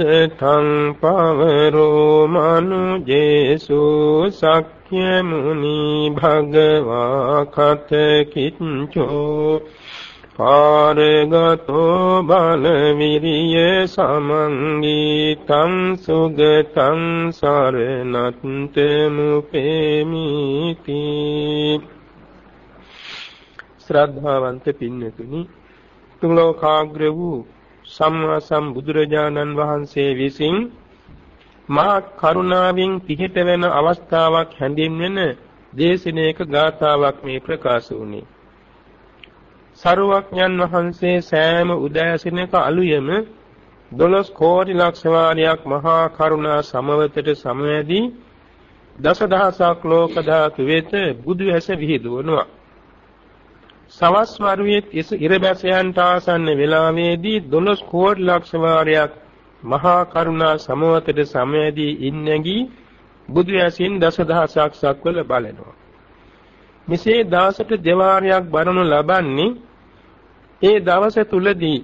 අදතං පවරෝ මනුජේසු සක්්‍ය මුනි භගවා කත කිච්ඡෝ පාරගතෝ බල විරිය සමංගීතං සුගතං සරණත් මුපේමිති ශ්‍රද්ධාවන්ත පින්නතුනි තුන් ලෝකාග්‍ර වූ සම්මා සම්බුදුරජාණන් වහන්සේ විසින් මා කරුණාවෙන් පිහිට වෙන අවස්ථාවක් හැඳින්වෙන දේශනාවක ගාථාවක් මේ ප්‍රකාශ වුණේ. සරුවක්ඥන් වහන්සේ සෑම උදෑසනක අලුයම 12 කෝටි ලක්ෂ වාරයක් මහා කරුණා සමවතට සමවැදී දසදහසක් ලෝක ධාතු වෙත බුදු ඇස විහිදුවනවා. සවස් වරුවේ ඉරබැසයන්ට ආසන්න වේලාවේදී 12 කෝටි ලක්ෂ වාරයක් මහා කරුණා සමවතට සමයදී ඉන්නේගී බුදු ඇසින් දසදහසක් සක්වල බලනවා. මෙසේ දාසට දෙවාරයක් බරනු ලබන්නේ ඒ දවස තුලදී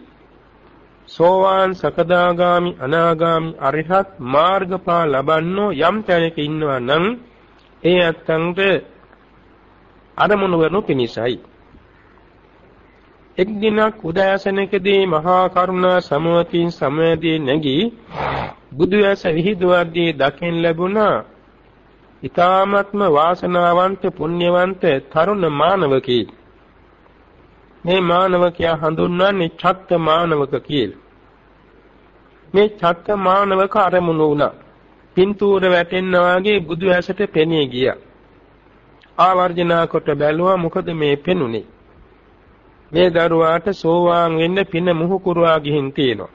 සෝවාන් සකදාගාමි අනාගාමි අරිහත් මාර්ගඵල ලබන්නෝ යම් තැනක ඉන්නවා නම් ඒ අත්තන්ට අරමුණු වනු පිණිසයි. එක් දිනක් උදෑසනකදී මහා කරුණා සමවතින් සමවැදී නැගී බුදු ඇස විහිදුවද්දී දකින් ලැබුණා. ඊ타ත්ම වාසනාවන්ත පුණ්‍යවන්ත තරුණ මානවකී. මේ මානවකයා හඳුන්වන්නේ චත්ත මානවක කියලා. මේ චත්ත මානවක අරමුණු වුණා. පින්තූර වැටෙනා වගේ බුදු ඇසට පෙනී ගියා. ආවර්ජනා කොට බැලුවා මොකද මේ පෙනුනේ? මේ දරුවාට සෝවාන් වෙන්න පින මුහු කුරවා ගිහින් තියෙනවා.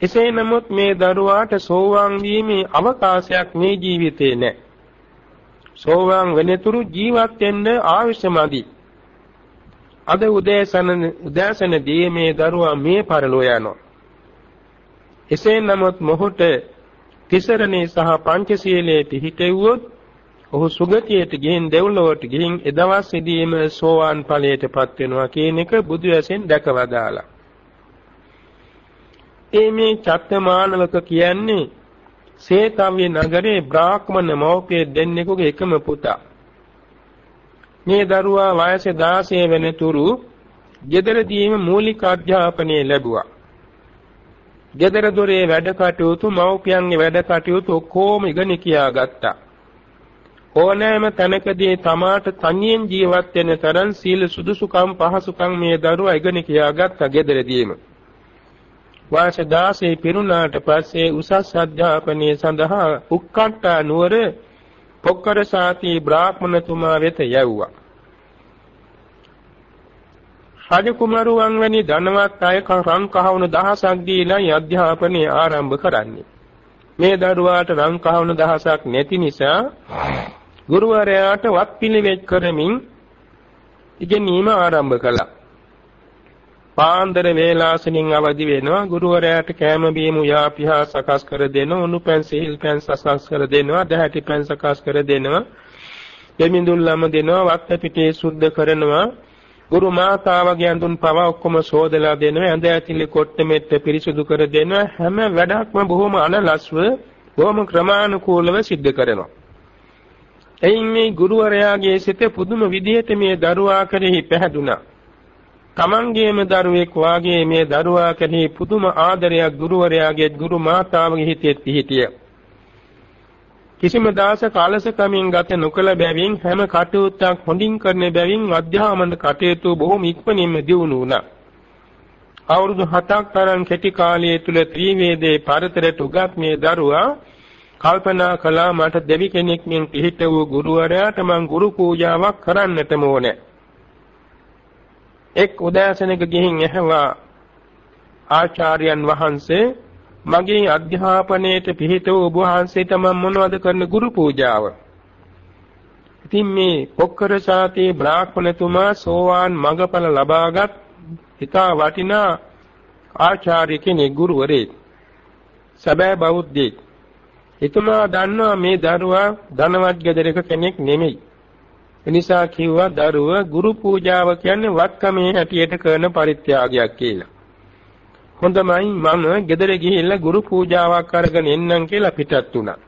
එසේ නමුත් මේ දරුවාට සෝවාන් වීමේ අවකාශයක් මේ ජීවිතේ නැහැ. සෝවාන් වෙනතුරු ජීවත් වෙන්න ආവശ്‍යමදි. අද උදෑසන උදෑසනදී මේ දරුවා මේ පරලෝ යනවා. එසේ නමුත් මොහොත තිසරණේ සහ පංචශීලයේ පිහිටෙව්වොත් ඔහු සුගතියට ගිහින් දෙව්ලොවට ගිහින් එදවසේදීම සෝවාන් ඵලයටපත් වෙනවා කියන එක බුදු ඇසෙන් දැකවදාලා. ඒ මේ චත්තමානවක කියන්නේ සේතව්‍ය නගරේ බ්‍රාහ්මණ මෞපිය දෙන්නෙකුගේ එකම පුතා. මේ දරුවා වයස 16 වෙනතුරු ගෙදරදීම මූලික අධ්‍යාපනය ලැබුවා. ගෙදර දොරේ වැඩ කටයුතු මව්පියන්ගේ වැඩ කටයුතු ඔක්කොම ඉගෙන කියා ගත්තා. ඕනෑම තැනකදී තමාට තනියෙන් ජීවත් වෙන තරම් සීල සුදුසුකම් පහසුකම් මේ දරුවා ඉගෙන කියාගත්තා ගෙදරදීම. වාස 16 පිරුණාට පස්සේ උසස් අධ්‍යාපනය සඳහා උක්කට්ටා නුවර පොක්කර සාති බ්‍රාහ්මණතුමා වෙත යැව්වා. රජ කුමරුවන් වැනි ධනවත් අය රන් කහවණු දහසක් දීලා අධ්‍යාපනය ආරම්භ කරන්නේ. මේ දරුවාට රන් කහවණු දහසක් නැති නිසා ගුරුවරයාට වත් පිළිවෙත් කරමින් ඉගෙනීම ආරම්භ කළා. පාන්දර වේලාසනින් අවදි වෙනවා ගුරුවරයාට කෑම බීම යාපිහා සකස් කර දෙනවා උණු පැන් සිහිල් පැන් සකස් කර දෙනවා දැහැටි පැන් සකස් කර දෙනවා. දෙමිඳුල්ලම දෙනවා වත් පිටේ සුද්ධ කරනවා. ගුරු මාතාවගේ අඳුන් පවා ඔක්කොම සෝදලා දෙනවා ඇඳ ඇතිලි කොට්ට මෙට්ට පිරිසුදු කර දෙනවා. හැම වැඩක්ම බොහොම අනලස්ව බොහොම ක්‍රමානුකූලව සිද්ධ කරනවා. එයින් මේ ගුරුවරයාගේ සිත පුදුම විදිහට මේ දරුවා කෙරෙහි පැහැදුනා. තමන්ගේම දරුවෙක් වාගේ මේ දරුවා කෙරෙහි පුදුම ආදරයක් ගුරුවරයාගේ ගුරු මාතාවගේ හිතේ පිහිටිය. කිසිම දාසක අලසකමින් ගත නොකළ බැවින් හැම කටයුත්තක් හොඳින් කරන බැවින් අධ්‍යාපන කටයුතු බොහොම ඉක්මනින්ම දියුණු වුණා. අවුරුදු 7ක් තරම් කෙටි කාලය තුල ත්‍රිවේදේ පරතරට උගත් මේ දරුවා කල්පනා කළා මට දෙවි කෙනෙක් මෙන් පිහිට වූ ගුරුවරයාට මං ගුරු පූජාවක් කරන්නටම ඕනේ. එක් උදෑසනක ගිහින් ඇහුවා ආචාර්යයන් වහන්සේ මගේ අධ්‍යාපනයේට පිහිට වූ ඔබ වහන්සේට මම මොනවද කරන ගුරු පූජාව? ඉතින් මේ පොක්කර සාතේ බ්‍රාහ්මණතුමා සෝවාන් මඟඵල ලබාගත් හිතා වටිනා ආචාර්ය කෙනෙක් ගුරුවරයෙක්. සැබෑ බෞද්ධයෙක්. එතුමා දන්නවා මේ දරුවා ධනවත් ගෙදරක කෙනෙක් නෙමෙයි. එනිසා කිව්වා දරුවා ගුරු පූජාව කියන්නේ වත්කමේ හැටියට කරන පරිත්‍යාගයක් කියලා. හොඳමයි මම ගෙදර ගිහිල්ලා ගුරු පූජාවක් අරගෙන එන්නම් කියලා පිටත් වුණා.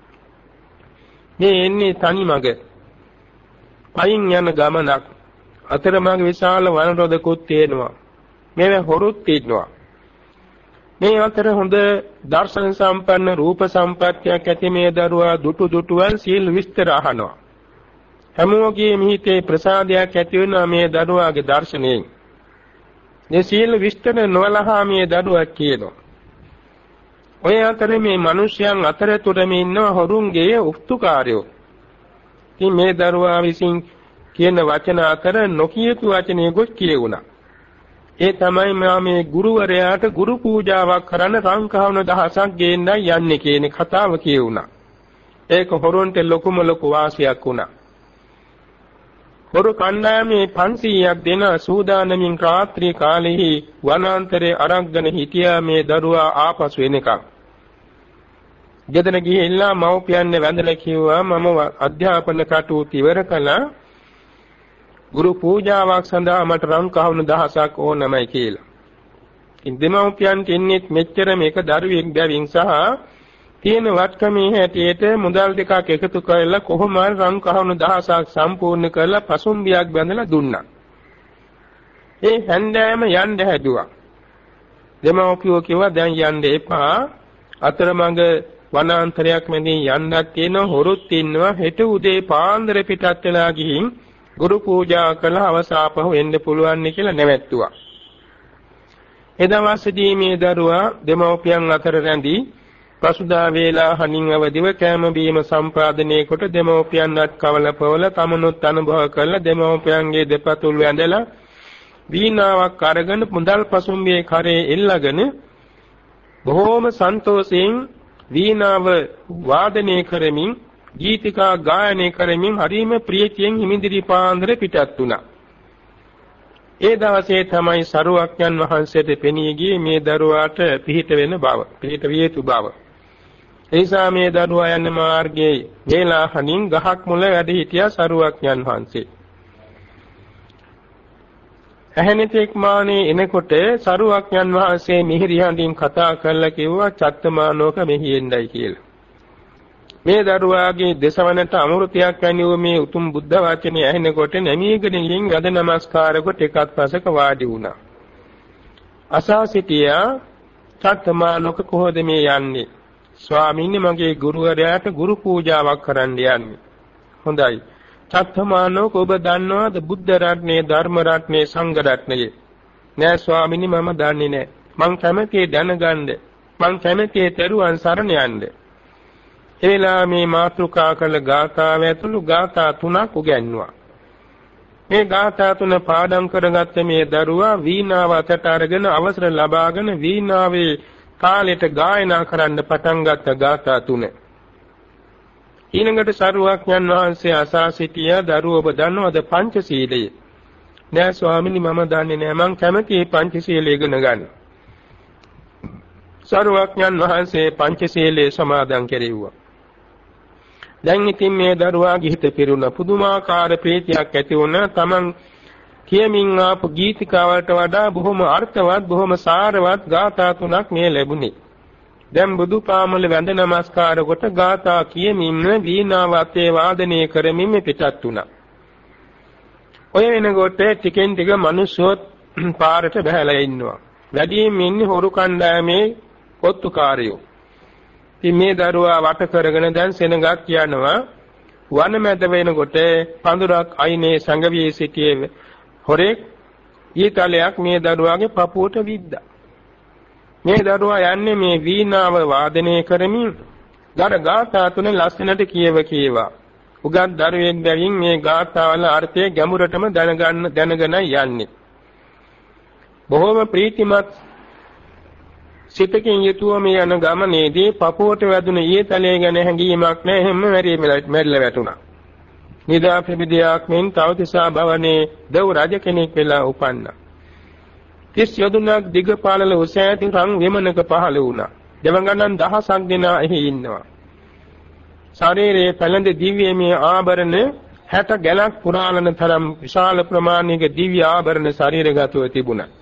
මේ එන්නේ තනි මග. පයින් යන ගමනක් අතරමඟ විශාල වනරොදකුත් තියෙනවා. මේව හොරුත් තියෙනවා. මේ අතර හොඳ දර්ශන සම්පන්න රූප සම්පත්තියක් ඇති මේ දරුවා දුටු දුටුවන් සීල් විස්තර අහනවා. හැමෝගේ මිහිතේ ප්‍රසාදයක් ඇති වෙනවා මේ දරුවාගේ දර්ශනයෙන්. මේ සීල විස්තර නොලහා මේ දරුවා කියනවා. ඔය අතරේ මේ මිනිස්යන් අතරතුරම ඉන්න හොරුන්ගේ උක්තුකාරයෝ. ඉතින් මේ දරුවා විසින් කියන වචන අතර නොකියපු වචනේ ගොස් කියුණා. ඒ තමයි මම මේ ගුරුවරයාට ගුරු පූජාවක් කරන්න සංකහවන දහසක් ගේන්නයි යන්නේ කියන කතාව කියුණා. ඒක හොරුන්ට ලොකුම ලොකු වාසියක් වුණා. හොරු කණ්ඩායමේ 500ක් දෙන සූදානමින් රාත්‍රී කාලෙහි වනාන්තරයේ අරක්ගෙන හිටියා මේ දරුවා ආපසු එනකම්. ගෙදර ගිහිල්ලා මව්පියන්ගේ වැඳලා කිව්වා මම අධ්‍යාපන කටයුතු ඉවර කළා. ගුරු පූජාවක් සඳහා මට රන් කහවණු දහසක් ඕනමයි කියලා. ඉතින් දෙමව්පියන්ට ඉන්නේ මෙච්චර මේක දරුවෙක් බැවින් සහ තියෙන වත්කමේ හැටියට මුදල් දෙකක් එකතු කරලා කොහොම හරි රන් කහවණු දහසක් සම්පූර්ණ කරලා පසුම්බියක් බැඳලා දුන්නා. ඒ හැන්දෑම යන්න හැදුවා. දෙමව්පියෝ කිව්වා දැන් යන්න එපා. අතරමඟ වනාන්තරයක් මැදින් යන්නත් තියෙන හොරුත් ඉන්නවා හෙට උදේ පාන්දර පිටත් වෙලා ගිහින් ගුරු පූජා කළ අවසාපහු එන්න පුළුවන් කියලා නැවැත්තුවා. එදවසේදී මේ දරුවා දෙමව්පියන් අතර රැඳී පසුදා වේලා හනින් අවදිව කැම බීම සම්පාදනය කොට දෙමව්පියන්වත් කවල පවල තමනුත් අනුභව කළ දෙමව්පියන්ගේ දෙපතුල් වැඳලා වීණාවක් අරගෙන මුදල් පසුම්බියේ කරේ එල්ලගෙන බොහෝම සන්තෝෂයෙන් වීණාව වාදනය කරමින් ගීතිකා ගායනය කරමින් හරිම ප්‍රීතියෙන් හිමිදිරි පාන්දර පිටත් වුණා. ඒ දවසේ තමයි සරුවක්ඥන් වහන්සේට පෙනී ගියේ මේ දරුවාට පිහිට වෙන බව, පිහිට විය යුතු බව. එනිසා මේ දරුවා යන මාර්ගයේ වේලාහණින් ගහක් මුල වැඩ සිටියා සරුවක්ඥන් වහන්සේ. ඇහෙනතෙක් මානේ එනකොට සරුවක්ඥන් වහන්සේ මිහිරි හඬින් කතා කරලා කිව්වා චත්තමානෝක මෙහි එන්නයි කියලා. මේ දරුවාගේ දසවනට අමෘතයක් වැනි වූ මේ උතුම් බුද්ධ වචනේ ඇහෙනකොට නැමීගෙන ගින් වැද නමස්කාර කොට එකත් පසක වාඩි වුණා. අසා සිටියා චත්තමානෝක කොහොද මේ යන්නේ? ස්වාමීනි මගේ ගුරුවරයාට ගුරු පූජාවක් කරන්න යන්නේ. හොඳයි. චත්තමානෝක ඔබ දන්නවද බුද්ධ රත්නේ ධර්ම රත්නේ සංඝ රත්නේ නෑ ස්වාමිනී මම දන්නේ නෑ මං කැමතියි දැනගන්න මං කැමතියි තෙරුවන් සරණ යන්න එලා මේ මාතෘකා කළ ගාථාව ඇතුළු ගාථා තුනක් උගන්වුවා මේ ගාථා තුන පාඩම් කරගත්ත මේ දරුවා වීණාව අතට අරගෙන අවසර ලබාගෙන වීණාවේ කාලයට ගායනා කරන්න පටන් ගත්ත ගාථා තුනේ ඊළඟට සරුවක්ඥන් වහන්සේ අසා සිටිය දරුව ඔබ දන්නවද පංචශීලය? නෑ ස්වාමීනි මම දන්නේ නෑ මං කැමතියි පංචශීලය ඉගෙන ගන්න. සරුවක්ඥන් වහන්සේ පංචශීලයේ සමාදන් කෙරෙව්වා. දැන් ඉතින් මේ දරුවාගේ හිත පිරුණ පුදුමාකාර ප්‍රීතියක් ඇති වුණ තමන් කියමින් ආපු ගීතිකාවලට වඩා බොහොම අර්ථවත් බොහොම සාරවත් ගාථා තුනක් මේ ලැබුණේ. දැන් බුදුපාමල වැඳ නමස්කාර කොට ගාථා කියමින් වීණාව අතේ වාදනය කරමින් පිටත් වුණා. ඔය වෙනකොට ටිකෙන් ටික මිනිස්සුත් පාරට බහැලා ඉන්නවා. වැඩියෙන් ඉන්නේ හොරු කණ්ඩායමේ කොත්තුකාරයෝ. ඉතින් මේ දරුවා වට කරගෙන දැන් සෙනගක් යනවා. වන මැද වෙනකොට පඳුරක් අයිනේ සංගවියේ සිටියේ හොරෙක් ඊතලයක් මේ දරුවාගේ පපුවට විද්දා. මේ දරුවා යන්නේ මේ වීණාව වාදනය කරමින් දර ගාථා තුන ලස්සනට කියව කීවා. උගත් දරුවෙක් බැවින් මේ ගාථාවල අර්ථය ගැඹුරටම දැනගන්න දැනගෙන යන්නේ. බොහෝම ප්‍රීතිමත් සිතකින් යුතුව මේ යන ගමනේදී පපුවට වැදුන ඊතලයේ ගැන හැඟීමක් නැහැ හැම මැරිලා වැටුණා. නිදා ප්‍රමිදියක් මෙන් තවතිසා භවනේ දෙව් රජ කෙනෙක් වෙලා උපන්නා. තිස් යොදුනක් දිගපාලල උස ඇති රන් විමනක පහළ වුණා. දෙවඟනන් දහසක් දෙනා එහි ඉන්නවා. ශරීරයේ පැලඳ දිව්‍යමය ආභරණ 60 ගැලක් පුරාණන තරම් විශාල ප්‍රමාණයක දිව්‍ය ආභරණ ශරීරගතව තිබුණා.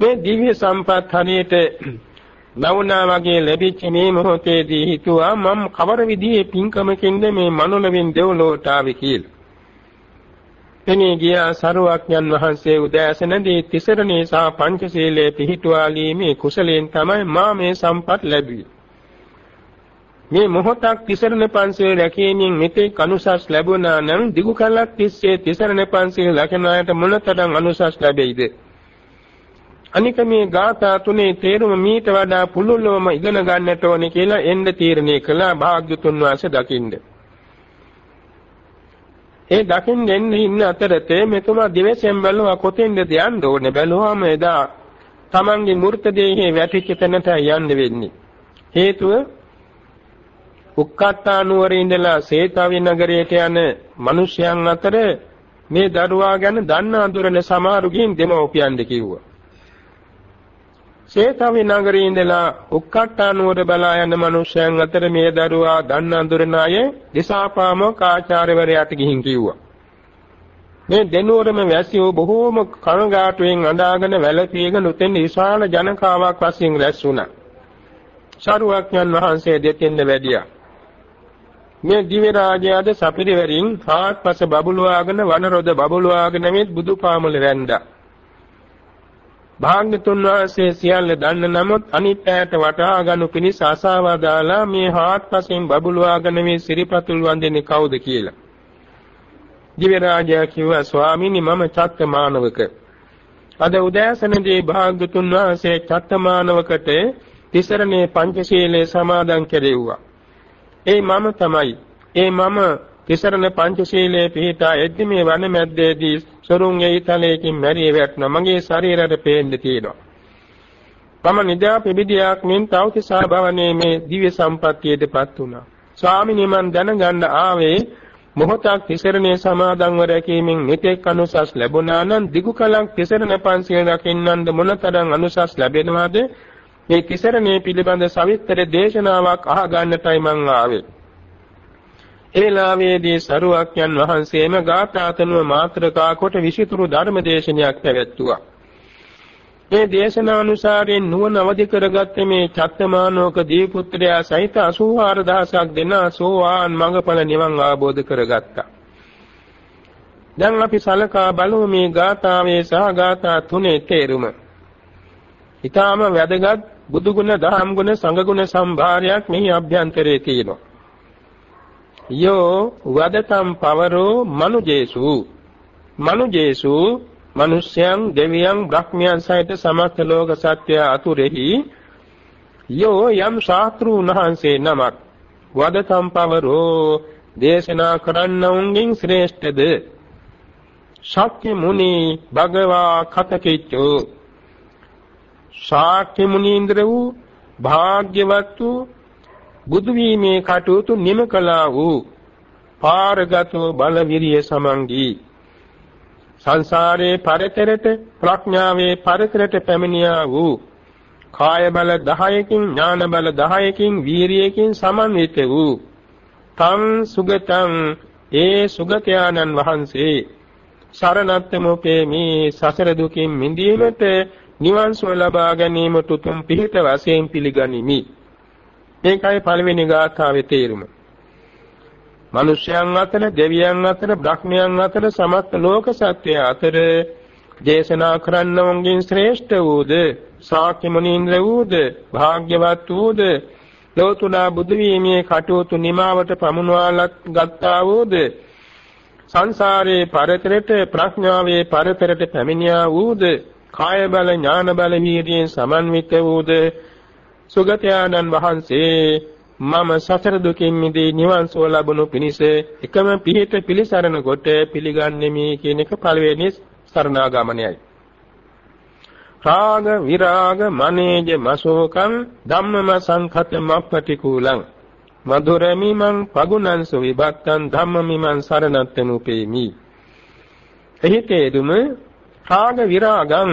මේ දිව්‍ය සම්පත් හරියට නවුනා වගේ ලැබිච්ච මේ මොහොතේදී හිතුවා මම කවර විදිහේ පින්කමකින්ද මේ මනුලවින් දෙව්ලොවට ආවේ කියලා. එනේ ගියා සරුවක්ඥන් වහන්සේ උදෑසනදී තිසරණේ සහ පංචශීලයේ පිහිටුවාලීමේ කුසලයෙන් තමයි මා මේ සම්පත් ලැබුවේ. මේ මොහොතක් තිසරණ පන්සිල් රැකීමෙන් මෙතෙක් අනුසස් ලැබුණා නම් දිගු කලක් තිස්සේ තිසරණ පන්සිල් රැකන අයට මොනතරම් අනුසස් ලැබෙයිද? අනික මේ ගාථා තුනේ තේරුම මීට වඩා පුළුල්වම ඉගෙන ගන්නට ඕනේ කියලා එන්න තීරණය කළා භාග්‍යතුන් වහන්සේ දකින්න. ඒ දකින්න එන්න ඉන්න අතරතේ මෙතුමා දිවසෙන් බැලුවා කොතෙන්ද යන්න ඕනේ බැලුවාම එදා Tamange මූර්ත දේහේ වැටිච්ච තැනට යන්න වෙන්නේ. හේතුව උක්කට්ටා නුවර ඉඳලා සේතාවි නගරයට යන මිනිසයන් අතර මේ දරුවා ගැන දන්න අඳුරන සමහරු ගින් දෙමව්පියන්ද කිව්වා. සේතාවි නගරේ ඉඳලා උක්කට්ටා නුවර බලා යන මිනිසයන් අතර මේ දරුවා දන්න අඳුරන අය දිසාපාමොක් ආචාර්යවරයාට ගිහින් කිව්වා. මේ දෙනුවරම වැසියෝ බොහෝම කනගාටුවෙන් අඬාගෙන වැළපීගෙන උතෙන් විශාල ජනකාවක් වශයෙන් රැස් වුණා. ශරුවක්ඥන් වහන්සේ දෙතෙන්ද වැඩියා. මේ දිව්‍ය රාජයාද සපිරිවරින් හාත්පස බබළුවාගෙන වනරොද බබළුවාගෙන මෙත් බුදුපාමුල වැන්දා. භාග්‍යතුන් වහන්සේ සියල්ල දන්න නමුත් අනිත් ඈට වටහා ගනු පිණිස අසාවදාලා මේ හාත්පසින් බබළුවාගෙන මේ සිරිපතුල් වන්දින්නේ කවුද කියලා. දිව්‍ය රාජයා කිව්වා ස්වාමීනි මම චත්තමානවක. අද උදෑසනදී භාග්‍යතුන් වහන්සේ චත්තමානවකට තිසරණේ පංචශීලයේ සමාදන් කෙරෙව්වා. ඒ මම තමයි. ඒ මම තිසරණ පංචශීලයේ පිහිටා එද්දි මේ වන මැද්දේදී සොරුන් ඒතලයකින් මැරී වැටුණා. මගේ ශරීරයට පේන්න තියෙනවා. මම නිදා පිබිදියක් මෙන් තවතිසා භවනේ මේ දිව්‍ය සම්පත්තියටපත් වුණා. ස්වාමිනී මන් දැනගන්න ආවේ මොහොතක් තිසරණේ සමාදන්ව රැකීමෙන් මෙතෙක් අනුසස් ලැබුණා නම් දිගු කලක් තිසරණ පන්සිල් රකින්නන්ද මොනතරම් අනුසස් ලැබෙනවද මේ තිසරණේ පිළිබඳ සවිස්තර දේශනාවක් අහගන්නටයි මං ආවේ එලාවේදී සරුවක්යන් වහන්සේම ගාථාතනුව මාත්‍රකා කොට විසිතුරු ධර්ම දේශනයක් පැවැත්තුවා. මේ දේශනානුසාරයෙන් නුවණ අවදි කරගත්තේ මේ චත්තමානෝක දීපුත්‍රයා සහිත 84000ක් දෙනා සෝවාන් මඟඵල නිවන් අවබෝධ කරගත්තා. දැන් අපි සලකා බලමු මේ ගාථාවේ සහ ගාථා තුනේ තේරුම. ඊටාම වැදගත් බුදුගුණ දහම් ගුණ සංඝ ගුණ සම්භාරයක් මෙහි අභ්‍යන්තරයේ තියෙනවා. යෝ වදතම් පවරෝ මනුජේසු. මනුජේසු මිනිස්යන් දෙවියන් බ්‍රහ්මයන් සහිත සමස්ත ලෝක සත්‍ය අතුරෙහි යෝ යම් ශාස්ත්‍රුන් වහන්සේ නමක් වදතම් පවරෝ දේශනා කරන්නවුන්ගෙන් ශ්‍රේෂ්ඨද? ශාක්‍ය මුනි භගවා කතකිච්චෝ. ශාක්‍ය මුනීන්ද්‍ර වූ භාග්‍යවත් වූ බුදු වීමේ කටයුතු නිම කළා වූ පාරගතෝ බල විරිය සමංගී සංසාරේ පරතරට ප්‍රඥාවේ පරතරට පැමිණියා වූ කාය බල 10කින් ඥාන බල 10කින් වීරියකින් සමන්විත වූ තං සුගතං ඒ සුගතයාණන් වහන්සේ සරණත්තමෝපේමි සසර දුකින් මිදීමට නිවන් සුව ලබා ගැනීමට උතුම් පිහිට වශයෙන් පිළිගනිමි. මේකයි පළවෙනි ගාථාවේ තේරුම. මිනිසයන් අතර, දෙවියන් අතර, බ්‍රහ්මයන් අතර, සමස්ත ලෝක සත්‍යය අතර දේශනා කරන්නවන්ගෙන් ශ්‍රේෂ්ඨ වූද, ශාක්‍ය මුනීන්ද්‍ර වූද, භාග්‍යවත් වූද, ලෝතුරා බුදු වීමේ කටයුතු නිමාවට පමුණවාලත් ගත්තා වූද, සංසාරේ පරතරට ප්‍රඥාවේ පරතරට පැමිණියා වූද, කාය බල ඥාන බල වීර්යයෙන් සමන්විත වූද සුගතයාණන් වහන්සේ මම සසර දුකින් මිදී නිවන් සුව ලබනු පිණිස එකම පිහිට පිළිසරණ කොට පිළිගන්නෙමි කියන එක පළවෙනි සරණාගමනයයි. රාග විරාග මනේජ මසෝකං ධම්මම සංඛත මප්පටිකූලං මధుරමිමං පගුණං සුවිභක්තං ධම්මමිමං සරණත්තනුපේමි එහි තේරුම රාග විරාගං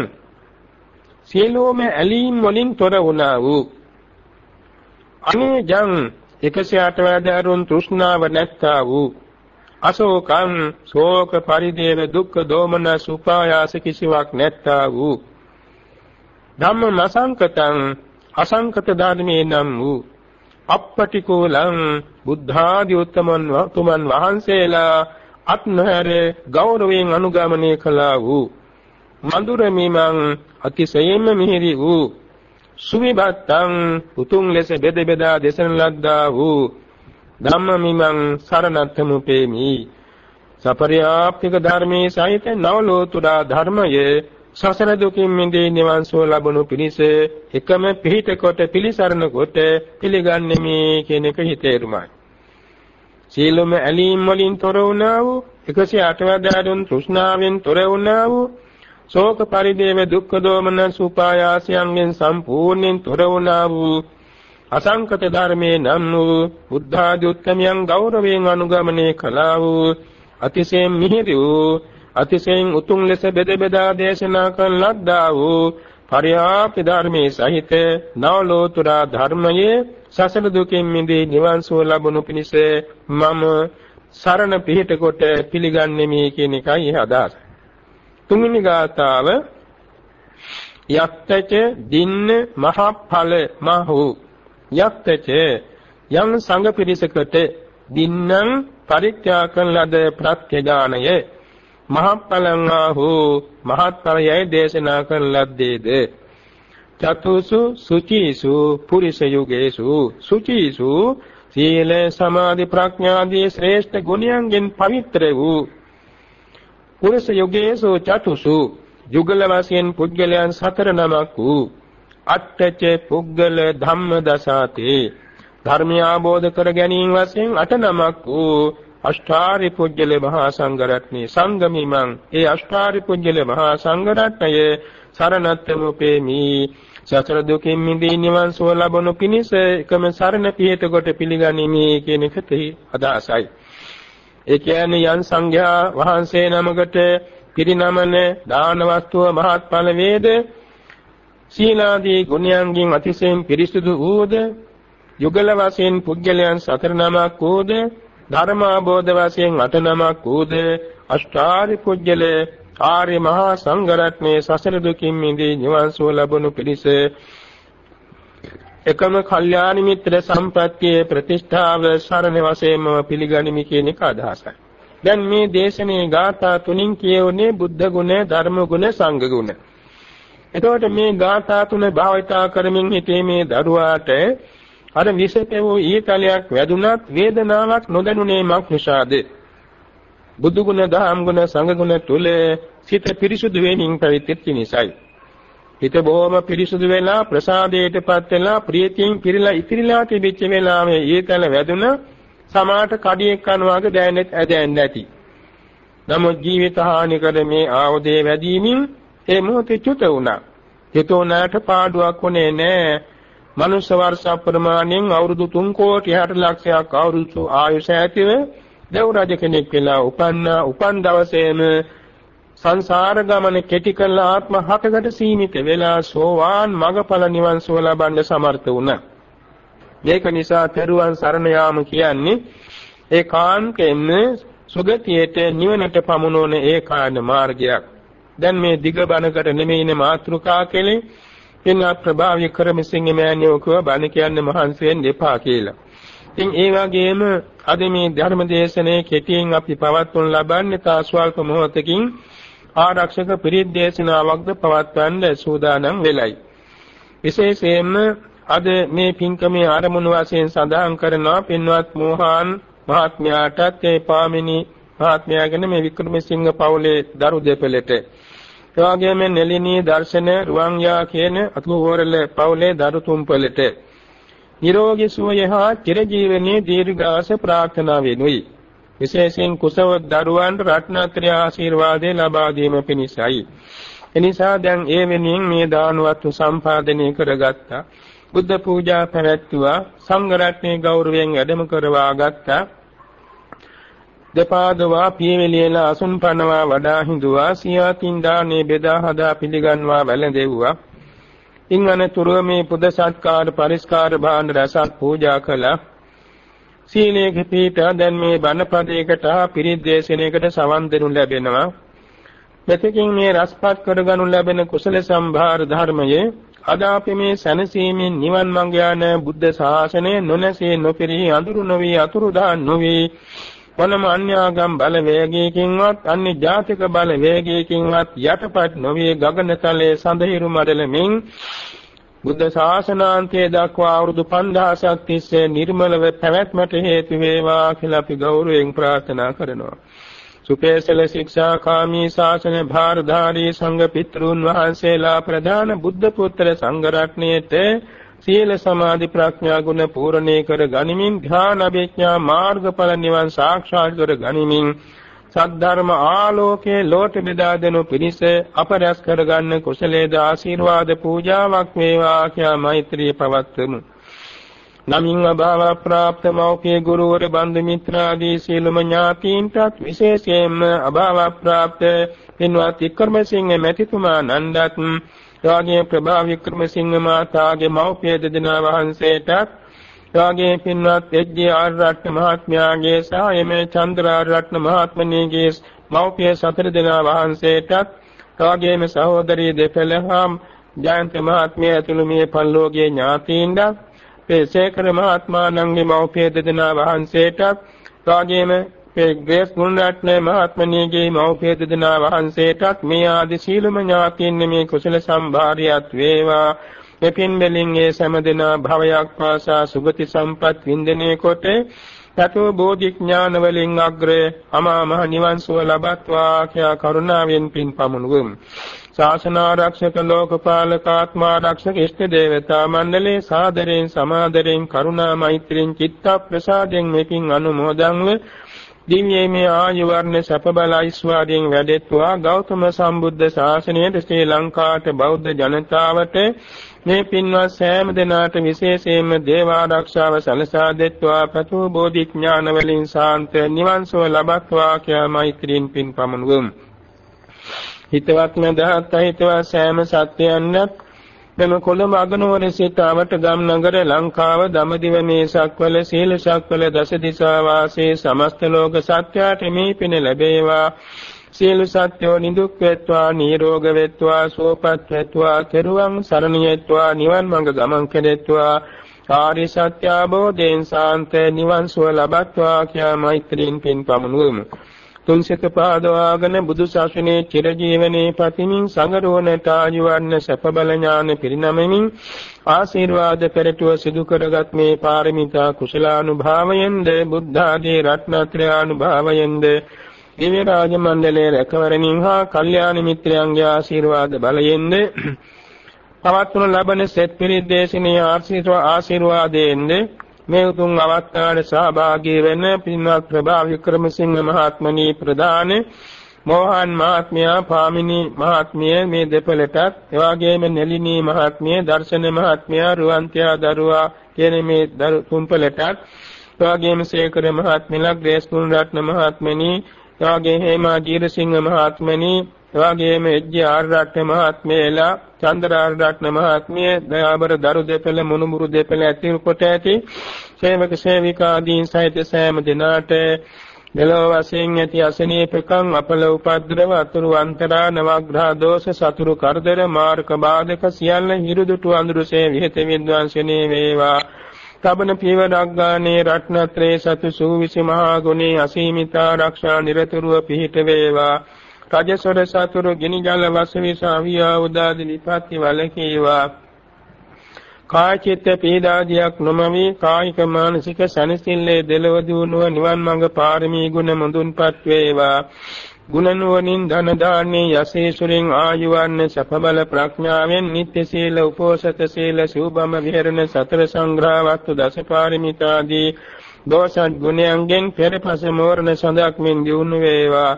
සියලුම ඇලීම් වලින් තොර වුණා වූ අනේජං 108 වැදරුන් තෘෂ්ණාව නැත්තා වූ. අශෝකං ශෝක පරිදේව දුක්ඛ දෝමන සුපායාස කිසිවක් නැත්තා වූ. ධම්ම මසංකතං අසංකත ධර්මේ නම් වූ. අපපටිකූලං බුද්ධාදී උත්තමන් තුමන් වහන්සේලා අත්නහැර ගෞරවයෙන් අනුගමනය කළා වූ. මధుර මීමං අතිශයින්ම මිහිරි වූ. සුවිබත්තං උතුම් ලෙස බෙද බෙදා දේශන ලද්දා වූ ධම්මමිමං සරණත්තමුපේමි සපරියාප්තික ධර්මයේ සහිත නවලෝතුරා ධර්මයේ සසර දුකින් මිදී නිවන් සුව ලබනු පිණිස එකම පිහිට කොට පිළිසරණ කොට පිළිගන්නෙමි කියන එක හිතේරුමයි. සීලොම ඇලීම් වලින් තොර වුණා වූ 108 වදාදුන් තෘෂ්ණාවෙන් තොර වුණා වූ ශෝක පරිදේව දුක්ඛ දෝමන සුපායාසයන්ගෙන් සම්පූර්ණයෙන් තොර වුණා වූ අසංකත ධර්මයේ නම් වූ බුද්ධාදී උත්තමයන් ගෞරවයෙන් අනුගමනය කළා වූ අතිශයින් මිහිරි වූ අතිශයින් උතුම් ලෙස බෙද බෙදා දේශනා කරන ලද්දා වූ පරියාප්ති ධර්මයේ සහිත නවලෝතුරා ධර්මයේ සසල දුකින් මිදී නිවන් සුව ලබනු පිණිස මම සරණ පිහිට කොට පිළිගන්නෙමි කියන එකයි අදහස. තුන්වෙනි ගාථාව යක්තච දින්න මහඵල මහු. යක්තච යම් සංඝ පිරිසකට දින්නම් පරිත්‍යාග කරන ලද ප්‍රත්‍යඥානය මහඵලං ආහු මහත්ඵලයයි දේශනා කරන ලද්දේද? චතුසු සුචිසු පුරිස යුගේසු. සුචිසු සීල සමාධි ප්‍රඥාදී ශ්‍රේෂ්ඨ ගුණයන්ගෙන් පවිත්‍ර වූ පුරුෂ යෝගේසෝ චතුසු යුගල වශයෙන් පුද්ගලයන් සතර නමක් වූ අට්ඨච පුද්ගල ධම්ම දසාතේ ධර්මය ආબોධ කර ගැනීම වශයෙන් අට නමක් වූ අෂ්ඨාරි පුජ්‍යල මහා සංඝරත්නයේ සංගමිමං ඒ අෂ්ඨාරි පුජ්‍යල මහා සංඝරත්නයේ සරණත්වමුපේමි සතර දුකින් මිදී නිවන් සුව ලබනු පිණිස එකම සරණ පිහිට කොට පිළිගනිමි කියන එකතේ අදහසයි. ඒ කියන්නේ යන් සංඝයා වහන්සේ නමකට පිරිනමන දාන වස්තුව මහත්ඵල වේද සීලාදී ගුණයන්ගෙන් අතිශයින් පිරිසුදු වූද? යුගල වශයෙන් පුද්ගලයන් සතර නමක් වූද? ධර්මාබෝධ වශයෙන් අට නමක් වූද? අෂ්ටාරි පුජ්‍යල ආර්ය මහා සංඝරත්නයේ සසර දුකින් මිදී නිවන් සුව ලබනු පිණිස එකම කල්යාණ මිත්‍ර සම්ප්‍රත්‍යයේ ප්‍රතිෂ්ඨාව සරණ වශයෙන්ම පිළිගනිමි කියන එක අදහසයි. දැන් මේ දේශනේ ගාථා තුنين කියවන්නේ බුද්ධ ගුණ, ධර්ම ගුණ, සංඝ ගුණ. එතකොට මේ ගාථා තුන භාවිතා කරමින් හිතේ මේ දරුවාට අර විශේෂ වූ ඊතලයක් වැදුනත් වේදනාවක් නොදැනුනේ මක් නිසාද? බුදු ගුණ, ධම් ගුණ, සංඝ ගුණ තුල සිත පිරිසුදු වෙමින් පැවිතෙත් නිසායි. හිත බොහොම පිරිසුදු වෙලා ප්‍රසාදයටපත් වෙලා ප්‍රීතියෙන් පිරීලා ඉතිරිලා තිබිච්ච වෙලාවේ ඊතල වැදුන සමාට කඩියෙක් කනවාගේ දැනෙත් ඇදෙන්නේ නැති. නමුත් ජීවිත හානි කර මේ ආයුධයේ වැඩිමින් ඒ මොහොතේ චුත වුණා. හිතෝනාට පාඩුවක් වුණේ නැහැ. මනුෂ්‍ය වර්ෂ ප්‍රමාණයෙන් අවුරුදු 3 කෝටි 60 ලක්ෂයක් අවුරුදු ආයුෂ ඇතිව දෙව් රජ කෙනෙක් වෙලා උපන්න උපන් දවසේම සංසාර ගමන කෙටි කළ ආත්ම හතකට සීමිත වෙලා සෝවාන් මගඵල නිවන් සුව ලබන්න සමර්ථ වුණා. මේක නිසා තෙරුවන් සරණ යාම කියන්නේ ඒකාන්තයෙන්ම සුගතියට නිවනට පමුණවන ඒකාන මාර්ගයක්. දැන් මේ දිග බණකට නෙමෙයිනේ මාත්‍රිකා කෙලේ පින්වත් ප්‍රභාවී කරමසිංහ මෑණියෝ කව බණ කියන්නේ මහන්සි වෙන්න එපා කියලා. ඉතින් ඒ වගේම අද මේ ධර්ම දේශනාවේ කෙටියෙන් අපි පවත්වනු ලබන්නේ තා ස්වල්ප මොහොතකින් ආරක්ෂක පිරිත් දේශනාවක්ද පවත්වන්න සූදානම් වෙලයි. විශේෂයෙන්ම අද මේ පින්කමේ ආරමුණු වශයෙන් සඳහන් කරනවා පින්වත් මෝහාන් මහත්මයාටත් ඒ පාමිනි මහත්මයාගෙන මේ වික්‍රමසිංහ පවුලේ දරු දෙපළට එවාගෙම නෙලිනී දර්ශන රුවන්යා කියන අතුහෝරල පවුලේ දරු තුම්පලට නිරෝගී සුවය හා චිරජීවනයේ දීර්ඝාස ප්‍රාර්ථනා වෙනුයි. විශේෂයෙන් කුසව දරුවන්ට රත්නත්‍රය ආශිර්වාදේ ලබා දීම පිණිසයි. එනිසා දැන් ඒ වෙනින් මේ දානවත් සම්පාදනය කරගත්තා. බුද්ධ පූජා පැවැත්වුවා සංඝ රත්නයේ ගෞරවයෙන් වැඩම කරවා ගත්තා. දෙපාදවා පියවිලියලා අසුන් පනවා වඩා හිඳුවා සියාතින් දානේ බෙදා හදා පිළිගන්වා වැළඳෙව්වා. ඉන් අනතුරුව මේ පුද සත්කාර පරිස්කාර භාණ්ඩ රසක් පූජා කළා. සීලයක පිහිටා දැන් මේ බණපදයකට පිරිත් දේශනයකට සවන් දෙනු ලැබෙනවා. මෙතකින් මේ රසපත් කරගනු ලැබෙන කුසල සම්භාර ධර්මයේ අද අපි මේ සැනසීමෙන් නිවන් මඟ යන බුද්ධ ශාසනය නොනැසී නොපිරී අඳුරු නොවි අතුරුදහන් නොවි මොනම අන්‍යාගම් බල වේගයකින්වත් අන්‍ය ජාතික බල වේගයකින්වත් යටපත් නොවි ගගනතලයේ සඳහිරු මඩලමින් බුද්ධ ශාසනාන්තයේ දක්වා අවුරුදු 5000ක් තිස්සේ නිර්මලව පැවැත්මට හේතු වේවා කියලා අපි ගෞරවයෙන් ප්‍රාර්ථනා කරනවා. සුපේසල ශික්ෂාකාමී ශාසන භාරධාරී සංඝ පිතෘන් වහන්සේලා ප්‍රධාන බුද්ධ පුත්‍ර සංඝ රත්නයේත සීල සමාධි ප්‍රඥා ගුණ පූර්ණේ කර ගනිමින් ධ්‍යාන අභිඥා මාර්ගඵල නිවන් සාක්ෂාත් කර ගනිමින් සද්ධර්ම ආලෝකයේ ලෝට බෙදා දෙනු පිණිස අපරස් කරගන්න කුසලේද ආශිර්වාද පූජාවක් වේවා කියා මෛත්‍රී පවත්වමු. නමින් අභාව ප්‍රාප්ත මෞඛ්‍ය ගුරුවර බන්දු මිත්‍රාදී සීලම ඥාතීන්ටත් විශේෂයෙන්ම අභාව ප්‍රාප්ත පින්වත් වික්‍රමසිංහ මැතිතුමා නන්දත් රාගයේ ප්‍රභා වික්‍රමසිංහ මාතාගේ මෞඛ්‍ය දෙදෙනා වහන්සේටත් රාගයේ පින්වත් එජ්ජේ ආරරත්න මහත්මයාගේ සහ එමේ චන්ද්‍රාරත්න මහත්මණියගේ මෞඛ්‍ය සතර දෙනා වහන්සේටත් රාගයේම සහෝදරී දෙපළහම් ජයන්ත මහත්මිය ඇතුළු මේ පල්ලෝගේ ඥාතීන්ට මේ සේකර මහත්මාණන්ගේ මව්පිය දෙදෙනා වහන්සේටත් රාගයේම මේ ග්‍රේස් ගුණරත්න මහත්මණියගේ මව්පිය දෙදෙනා වහන්සේටත් මේ ආදි සීලම ඥාතීන් මේ කුසල සම්භාරියත් වේවා. මෙපින් මෙලින් ඒ සෑම දෙනා භවයක් පාසා සුගති සම්පත් වින්දනය කොට සතු බෝධි ඥාන වලින් අග්‍රේ අමා මහ නිවන් සුව ලබත්වා කියා කරුණාවෙන් පින් පමුණුවමු. ශාසනාරක්ෂක ලෝකපාලක ආත්මාරක්ෂක ඉෂ්ඨ දේවතා මණ්ඩලේ සාදරයෙන් සමාදරයෙන් කරුණා මෛත්‍රියෙන් චිත්ත ප්‍රසාදයෙන් මෙකින් අනුමෝදන්ව දිව්‍යමය ආයු වර්ණ සැප බල ඓශ්වර්යයෙන් වැඩෙත්වා ගෞතම සම්බුද්ධ ශාසනයට ශ්‍රී ලංකාවට බෞද්ධ ජනතාවට මේ පින්වත් සෑම දෙනාට විශේෂයෙන්ම දේව ආරක්ෂාව සලසා දෙත්වා පතු බෝධි ඥාන වලින් සාන්ත නිවන් සුව ලබත්වා කියා මෛත්‍රියෙන් පින් පමුණුවමු. හිතවත් නැදහත් අහිතවත් සෑම සත්‍යයන්වත් මෙම කොළඹ අගනුවර සිට අවට ගම් නගර ලංකාව දමදිව මේ සක්වල සීල සක්වල දස දිසා වාසී සමස්ත ලෝක සත්‍යයට මේ පින ලැබේවා. සියලු සත්‍යෝ නිදුක් වෙත්වා නිරෝග වෙත්වා සුවපත් වෙත්වා තෙරුවන් සරණ යෙත්වා නිවන් මඟ ගමන් කෙරෙත්වා. ආරි සත්‍ය අවබෝධයෙන් සාන්ත නිවන් සුව ලබත්වා කියා මෛත්‍රීන් පින් පමුණුවමු. තුන්සිත පාදවාගෙන බුදු ශාසනයේ චිරජීවනයේ පතිමින් සංගරෝණට ආයුවන්න සැප බල ඥාන පිරිනමමින් ආශිර්වාද පෙරටුව සිදු කරගත් මේ පාරමිතා කුසලානුභාවයෙන්ද බුද්ධ ආදී රත්නත්‍රානුභාවයෙන්ද දිව්‍ය රාජ මණ්ඩලයේ රැකවරණින් හා කල්යාණ මිත්‍රයන්ගේ ආශිර්වාද බලයෙන්ද පවත්වන ලබන සෙත් පිරිදේශිනිය ආශිර්වාදයෙන්ද මේ උතුම් අවස්ථාවේ සහභාගී වෙන පින්වත් ප්‍රභා වික්‍රමසිංහ මහත්මනී ප්‍රදාන මෝහන් මහත්මයා පාමිනී මහත්මිය මේ දෙපළටත් එවාගේම නෙලිනී මහත්මිය දර්ශන මහත්මයා රුවන්තියා දරුවා කියන මේ තුන්පළටත් එවාගේම සේකර මහත්මිලා ග්‍රේස් කුණරත්න මහත්මනී එවාගේ හේමා ජීරසිංහ මහත්මනී එවාගේම එජ්ජේ ආරරත්න මහත්මයලා චන්ද්‍රාරරත්න මහත්මිය දයාබර දරු දෙපළ මුණුමුරු දෙපළ ඇති කොට ඇති සේවක සේවිකාදීන් සහිත සෑම දිනාට මෙලොව වශයෙන් ඇති අසනීපකම් අපල උපද්‍රව අතුරු අන්තරා නවග්‍රහ දෝෂ සතුරු කරදර මාර්ග බාධක සියල්ල හිරුදුටු අඳුරසේ විහෙත විද්වාංශනේ වේවා. තබන පීවරක් ගානේ රත්නත්‍රේ සතු සූවිසි මහා ගුණේ අසීමිත ආරක්ෂා නිරතුරුව පිහිට වේවා. රජසොර සතුරු ගිනි ජල වසවිස අවියා උදාදී විපත්ති වලකීවා කායිචිත්ත පීඩාදියක් නොමවි කායික මානසික සනසිල්ලේ දෙලව දිනුව නිවන් මඟ පාරමී ගුණ මුදුන්පත් වේවා. ගුණ නුවණින් ධන දාන්නේ යසීසුරින් ආයුවන්න සප බල ප්‍රඥාවෙන් නිත්‍ය සීල උපෝසත සීල සූබම විහෙරණ සතර සංග්‍රහ වස්තු දසපාරමිතාදී දෝෂත් ගුණයන්ගෙන් පෙරපස මෝරණ සඳක් මෙන් දියුණු වේවා.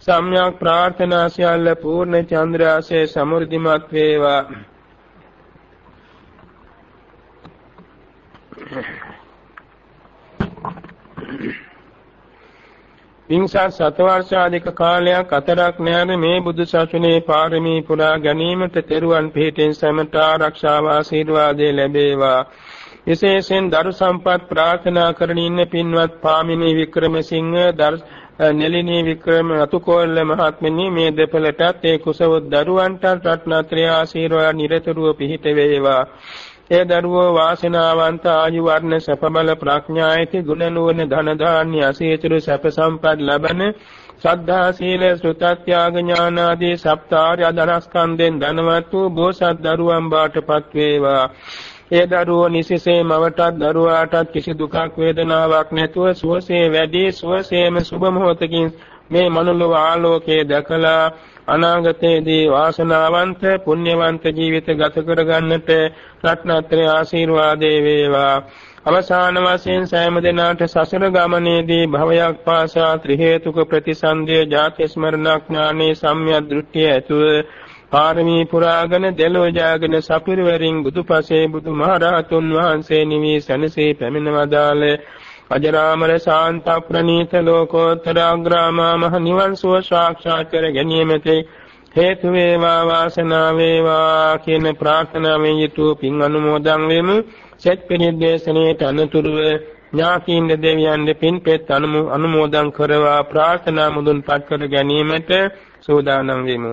සම්්‍යක් ප්‍රාර්ථනා සියල්ල පූර්ණ චන්ද්‍රාසේ සමෘද්ධිමත් වේවා. විංසත් සතවර්ෂාධික කාලයක් අතරක් නැර මේ බුදු සසුනේ පාරමී පුරා ගැනීමට තෙරුවන් පිහිටෙන් සැමට ආරක්ෂාව ආශිර්වාදේ ලැබේවා. විශේෂයෙන් දරු සම්පත් ප්‍රාර්ථනා කරමින් ඉන්න පින්වත් පාමිනී වික්‍රමසිංහ නෙලිනී වික්‍රම අතුකෝල්ල මහත්මනි මේ දෙපළටත් ඒ කුසව දරුවන්ට රත්නත්‍රය ආශිර්වාද නිරතුරුව පිහිට වේවා. ඒ දරුවෝ වාසනාවන්ත ආයු වර්ණ සැපබල ප්‍රඥා ඇති ගුණ නුවණ ධන දාන්‍ය අසීතුරු සැප සම්පත් ලබන සද්ධා සීල සෘතත්‍යාග ඥාන ආදී සප්තාර්ය ධනස්කන්ධෙන් ධනවත් වූ බෝසත් දරුවන් බාටපත් වේවා. ඒ දරුවෝ නිසිසේ මවටත් දරුවාටත් කිසි දුකක් වේදනාවක් නැතුව සුවසේ වැඩි සුවසේම සුබ මොහොතකින් මේ මනුලොව ආලෝකයේ දැකලා අනාගතයේදී වාසනාවන්ත පුණ්‍යවන්ත ජීවිත ගත කරගන්නට රත්නත්‍රය ආශිර්වාදේ වේවා. අවසාන වශයෙන් සෑම දිනාට සසර ගමනේදී භවයක් පාසා ත්‍රි හේතුක ප්‍රතිසන්දිය ජාති ස්මරණ ඥානේ සම්‍යක් දෘෂ්ටිය ඇතුව පාරමී පුරාගෙන දෙලෝ ජාගෙන සපිරවරින් බුදුපසේ බුදුමහරහතුන් වහන්සේ නිවි සනසේ පැමිණවදාළ අජරාමර ශාන්ත ප්‍රණීත ලෝකෝත්තර අග්‍රාමා මහ නිවන් සුව සාක්ෂාත් කර ගැනීමට හේතු වේවා වාසනාව වේවා කියන ප්‍රාර්ථනාවෙන් යුතුව පින් අනුමෝදන් වෙමු සෙත් පිළිදේශනයේ අනතුරුව ඥාතීන් දෙවියන් දෙපින් පෙත් අනුමෝදන් කරවා ප්‍රාර්ථනා මුදුන්පත් කර ගැනීමට සූදානම් වෙමු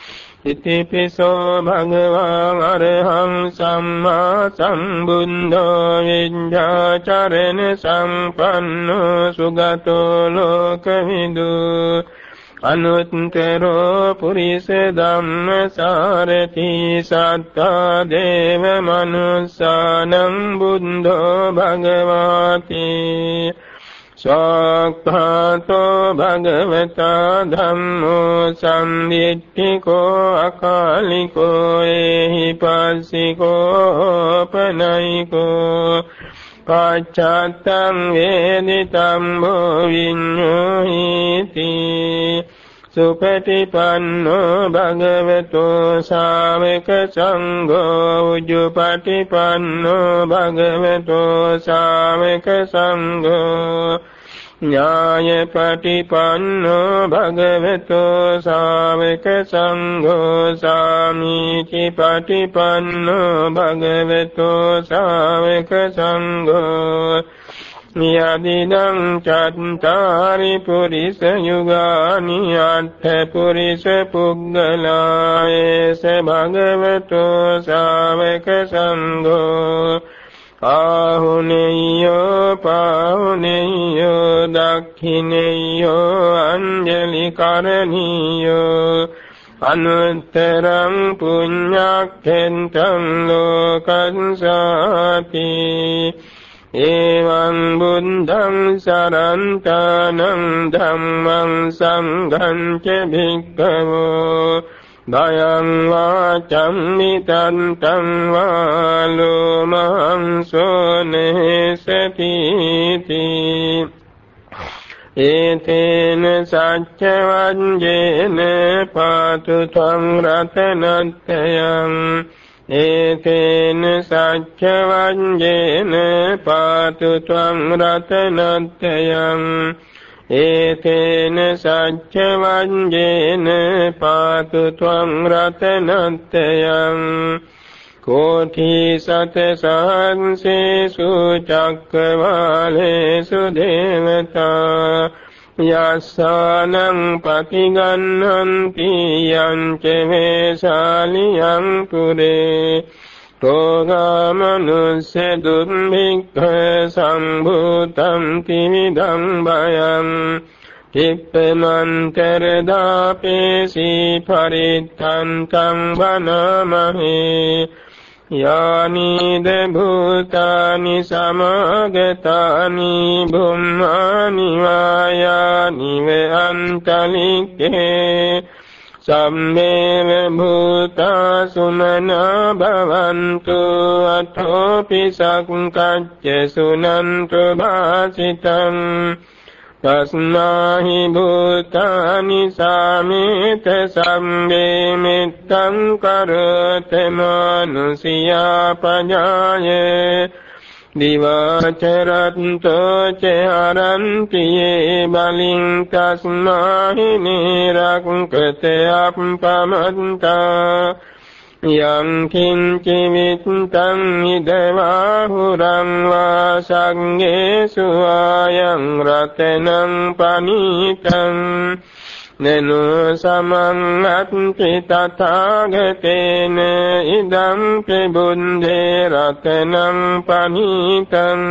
ඉතිපිසෝ භගවා අරහං සම්මා සම්බුද්ධෝ විඤ්ඤාචරණ සම්පන්නෝ සුගතෝ ලෝකවිදු අනුත්තරෝ පුරිස ධම්මසාරති සත්තා දේව මනුස්සානං බුද්ධෝ භගවාති සක්ඛාතෝ භගවතා ධම්මෝ සම්දිට්ඨිකෝ අකාලිකෝ එහි පස්සිකෝ පනයිකෝ පච්චත්තං වේදිතම් භෝ විඤ්ඤෝහිති සුපටිපන්නෝ භගවතෝ ශාවක සංඝෝ උජුපටිපන්නෝ භගවතෝ ශාවක සංඝෝ ඥායපටිපන්නෝ භගවතෝ ශාවක සංඝෝ සාමීචි පටිපන්නෝ භගවතෝ ශාවක සංඝෝ යදිදං චත්තාරි පුරිස යුගානි අට්ඨ පුරිස පුග්ගලායේස භගවතෝ ශාවක සංඝෝ ආහුනේයෝ පාහුනේයෝ දක්ඛිනේයෝ අංජලි කරණීයෝ අනුත්තරං පුඤ්ඤක්ඛෙන්තං ලෝකං සාති එවං බුද්ධං සරන්තනං ධම්මං සංඝං ච භික්ඛවෝ දයං වාචම් මිතන්තං වාලෝමං සෝනේසති ඒතේන සච්ච වංජේන පාතු සංරතනත්තයං ඒතේන සච්ච වංජේන පාතු ත්වං රතනත්තයං ඒතේන සච්ච වංජේන පාතු ත්වං රතනත්තයං කෝටි සත සහන්සේසු චක්කවාලේසු දේවතා යස්සානං පතිගන්නන්ති යංච වේශාලියං පුරේ තෝගාමනුස්ස දුම්මික්ඛ සම්භූතං තිවිදං භයං තිප්පමන්තරදාපේසි පරිත්තන්තං වනමහේ යානිද භූතානි සමාගතානි බුම්මානි වායානි වේන්තලික්කේ සම්මේව භූතා සුමනා භවන්තු අතෝපි සක්කච්ච සුනන්තු භාසිතං තස්මාහි භූතානි සාමිත සම්මේ මිත්තං කරත මනුසියා පඤ්ඤායේ දිවාචරත්තෝ චරන්තියේ බලින් තස්මාහි නිරක්කත අප්පමන්තා යං කිංචි මිත්තං ඉදවා හුරං වා සංඝේසු ආයං රතනං පනීතං නනු සමං අත්ති තථාගතේන ඉදං ප්‍රබුද්ධේ රතනං පනීතං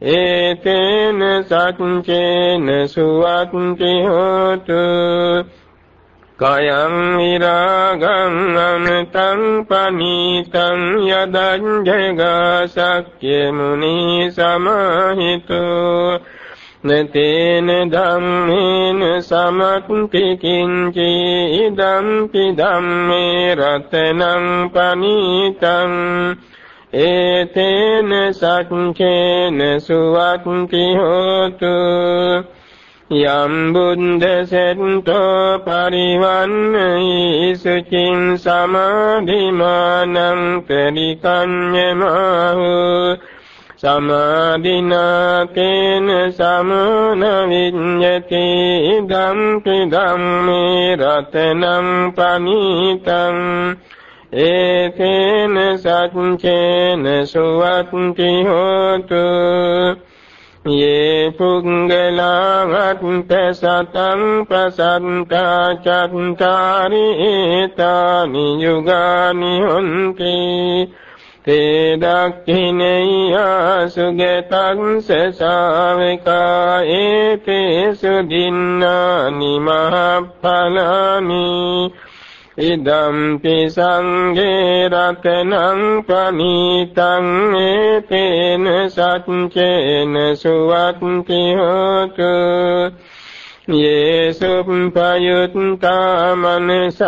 ඒතේන සච්චේන සුවත්ති හෝතු කයං විරාගං අනතං පනීතං යදං ජගසක්්‍ය මුනි සමහිතු නතේන ධම්මේන සමත්ති කිංචි ඉදම් පිදම්මේ රතනං පනීතං ඒතේන සච්චේන සුවත්ති හෝතු යම් බුද්ධ සෙන්තෝ පරිවන්නයි සුචින් සමාධිමානං පරිකඤ්ඤමහු සමාධිනාතේන සමන විඤ්ඤති ඉදම් පිදම්මේ රතනං පනීතං ඒතේන සච්චේන සුවත්ති හෝතු ये පුංගලාගත්ත සතං ප්‍රසන්තා චත්තාරි ඒතානි යුගානි හොන්ති තේ දක්ඛිනේයා සුගතං සසාවිකා ඒතේ සුදින්නානි මහප්පලානි ඉදම්පි සංඝේ රතනං පනීතං ඒතේන සච්චේන සුවත්ති හෝතු යේසුප්පයුත්තා මනසාදල්හේන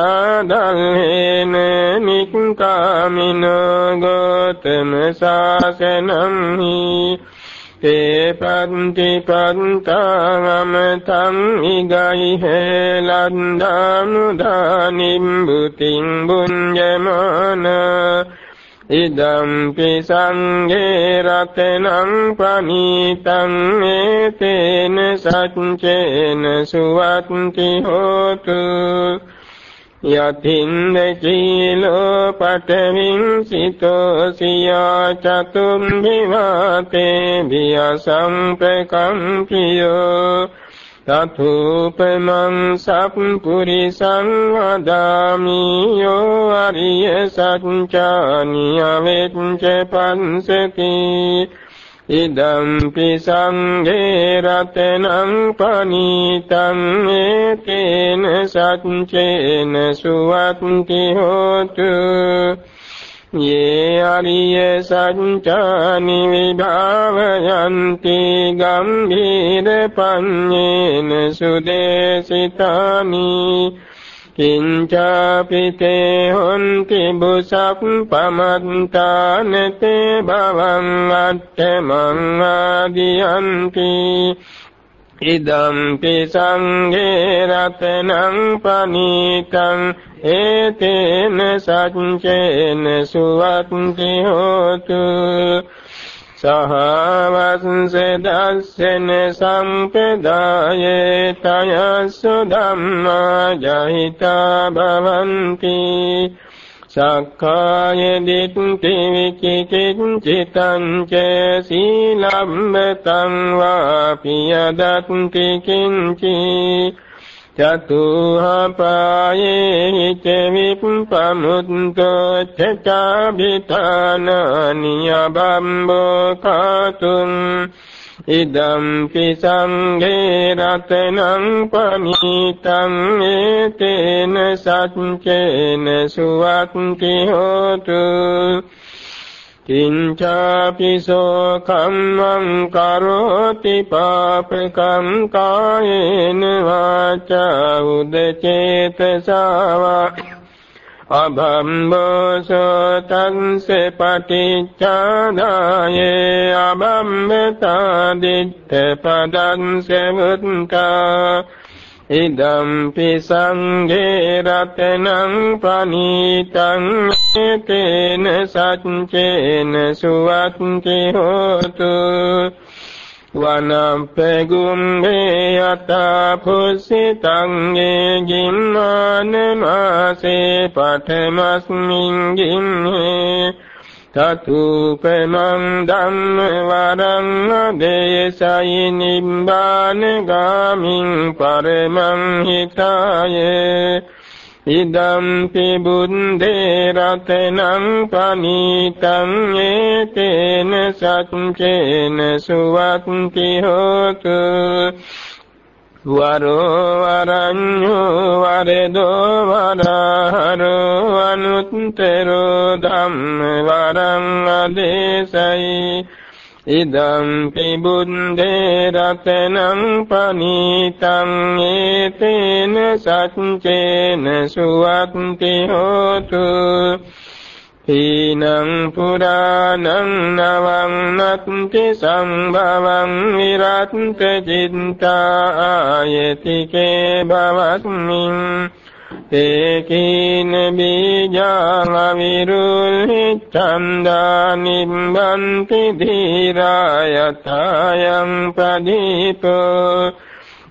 නික්කාමිනෝ ගෝතම සාසනං හි තේ පන්ති පන්තාමතං ඉගයි හේලන්දානුදානිම් බුතින් බුඤ්ජමාන ඉදම්පි සංඝේ රතනං පනීතං ඒතේන සච්චේන සුවත්ති හෝතු යතින්ද චීලෝ පඨවින් සිතෝ සියා චතුම් විවාතේ වියසං ප්‍රකම්පියෝ තතුපමං සප්පුරිසං වදාමි යෝ අරිය සත්‍යානි අවෙච්ච පන්සති ඉදම්පි සංඝේ රතනං පනීතං ඒතේන සච්චේන සුවත්ති හෝතු. යේ අරිය සත්‍යානි විභාවයන්ති ගම්භීර පඤ්ඤේන සුදේසිතානි. කිංචාපිතේ හොන්ති බුසක් පමත්තානතේ භවං අට්ඨමං ආදියන්ති ඉදම්පි සංඝේ රතනං පනීතං ඒතේන සච්චේන සුවත්ති හෝතු සහවස්ස දස්සන සම්පදායේ තයස්සු ධම්මා ජහිතා භවಂತಿ සක්කාය දිට්ඨි විචිකිච්ඡිතං ච සීලම්බතං වාපිය දත්ති කිංචි චතුහපායේ ච විප්පමුත්තෝ චචාබිතානානියබම්බෝ කාතුං ඉදම්පි සංඝේ රතනං පනිතං ඒතේන සච්චේන සුවක්ති හෝතු කිංචාපිසෝ කම්මං කරෝති පාපකං කායේන වාචා උදචේතසාවා අබම්බෝසෝ තංස පටිච්චාදායේ අබම්බතා දිට්ඨ පදං සමුත්තා ඉදම් පිසංගේ රතනං පනීතං තේන සච්චේන සුවත්ති හෝතු වනප්පගුම්බේ යතා පුසිතං යේ ගිම්මාන මාසේ පඨමස්මින් ගිම්හේ තතුපමං ධම්ම වරං දේශයි නිබ්බාන ගාමින් පරමං හිතායේ. ඉදම්පි බුද්දේ රතනං පනීතං ඒතේන සච්චේන සුවත්ති හෝතු. වරෝ වරඤ්ඤෝ වරදෝ වරහරෝ අනුත්තරෝ ධම්ම වරං අදේශයි. ඉදම් පිබුද්දේ රතනං පනීතං ඒතේන සච්චේන සුවත්ති හෝතු. හීනං පුරාණං නවං නත්ති සම්භවං විරත්ත චිත්තා ආයතිකේ භවස්මින් ඒකීන බීජං අවිරුල්හි චන්දා නිම්බන්ති ධීරායතයං පදීපෝ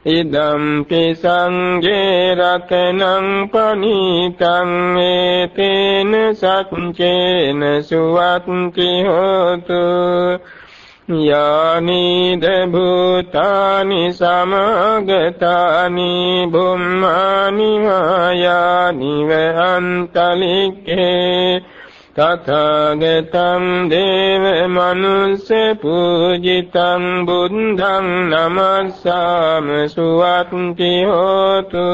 ඉදම්පි සංඝේ රතනං පනීතං ඒතේන සච්චේන සුවත්ති හෝතු යානිද භූතානි සමගතානි බුම්මානි මායානි වහන්තලික්කේ තථාගතං දේව මනුස්ස පූජිතං බුද්ධං නමස්සාම සුවත්ති හෝතු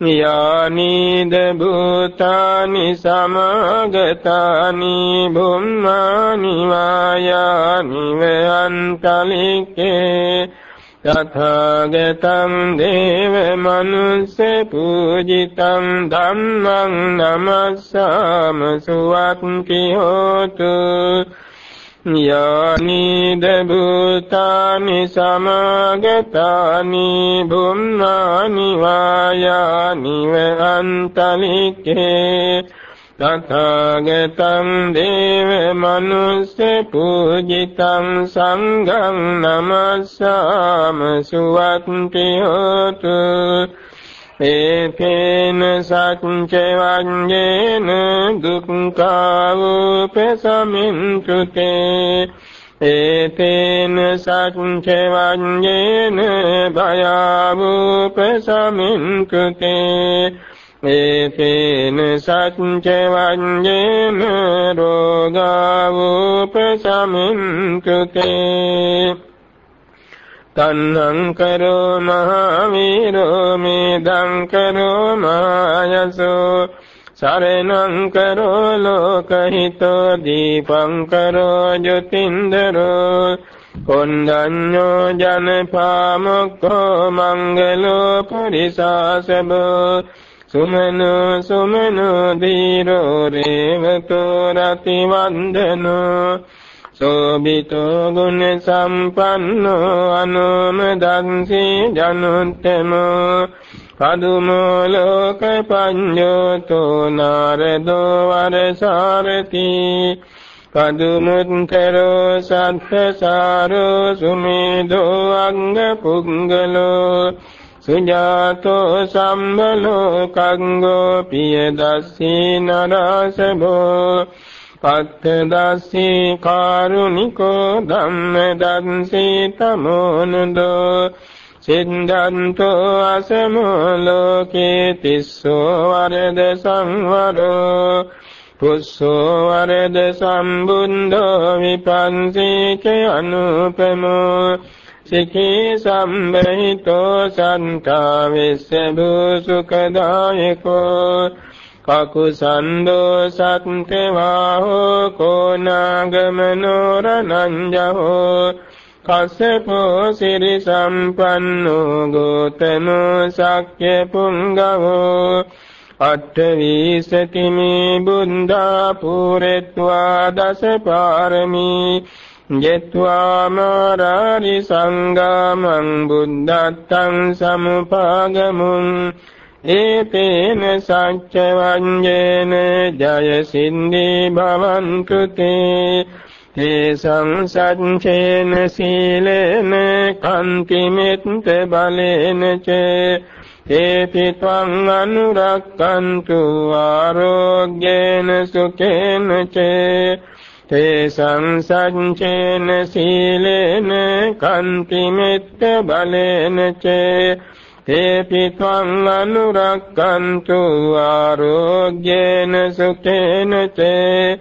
යානිද භූතානි සමගතානි බුම්මානි වායානි වයන්තලිකේ තථාගතං දේව මනුස්ස පූජිතං ධම්මං නමස්සාම සුවත්ති හෝතු යානිද භූතානි සමාගතානි බුම්මානි වායානි වන්තලිකේ තථාගතං දේව මනුස්ස පූජිතං සංඝං නමස්සාම සුවත්ති හෝතු ඒකේන සච්ච වඤ්ඤේන දුක්ඛාවපසමින්තුතේ ඒතේන සච්ච වඤ්ඤේන භයාවපසමින්තුතේ ඒතේන සච්ච වඤ්ඤේන රෝගාවපසමින්තුතේ තන්නං කරෝ මහවීරෝ මේදං කරෝ මායසෝ. සරණං කරෝ ලෝකහිතෝ දීපං කරෝ ජොතින්දරෝ. කොණ්ඩඤ්ඤෝ ජනපාමොක්ඛෝ මංගලෝ පරිසාසබෝ. සුමනෝ සුමනෝ දීරෝ රේවතෝ රතිවන්දනෝ. සෝබිතෝ ගුණ සම්පන්නෝ අනුමදංසී ජනුත්තමෝ. පදුමෝ ලෝක පඤ්ඤෝතෝ නාරදෝ වරසාරති. කදුමුත්තරෝ සත්ථසාරෝ සුමේදෝ අංග පුංගලෝ සුජාතෝ සම්බලෝකංගෝ පිය දස්සී නරසබෝ පත්ත දස්සී කාරුණිකෝ ධම්ම දස්සී තමෝනුදෝ සිද්ධන්තෝ අසමෝ ලෝකේ තිස්සෝ වරද සංවරෝ පුස්සෝ වරද සම්බුද්ධෝ විපන්සීක අනුපමෝ සිකී සම්බහිතෝ සන්තා විස්සභූ සුඛදායකෝ කකුසන්தோ සත්තවාහෝ කෝනාගමනෝ රනංජහෝ කස්සපෝ සිරි සම්පන්නෝ ගෝතමෝ සක්්‍ය පුංගවෝ අට්ඨවීසතිමේ බුද්ධා පුරෙත්වා දස පාරමී ජෙත්වාමාරාරි සංගාමං බුද්ධත්තං සමුපාගමුං ඒතේන සච්ච වඤ්ඤේන ජය සින්දී භවන්තු තේ තේ සංසච්චේන සීලේන කන්ති මෙත්ත බලේන චේ ඒපි ත්වං අනුරක්කන්තු ආරෝග්‍යේන සුඛේන චේ තේසං සච්චේන සීලේන කන්ති මෙත්ත බලේන චේ. තේපි ත්වං අනුරක්කන්තු ආරෝග්‍යේන සුඛේන චේ.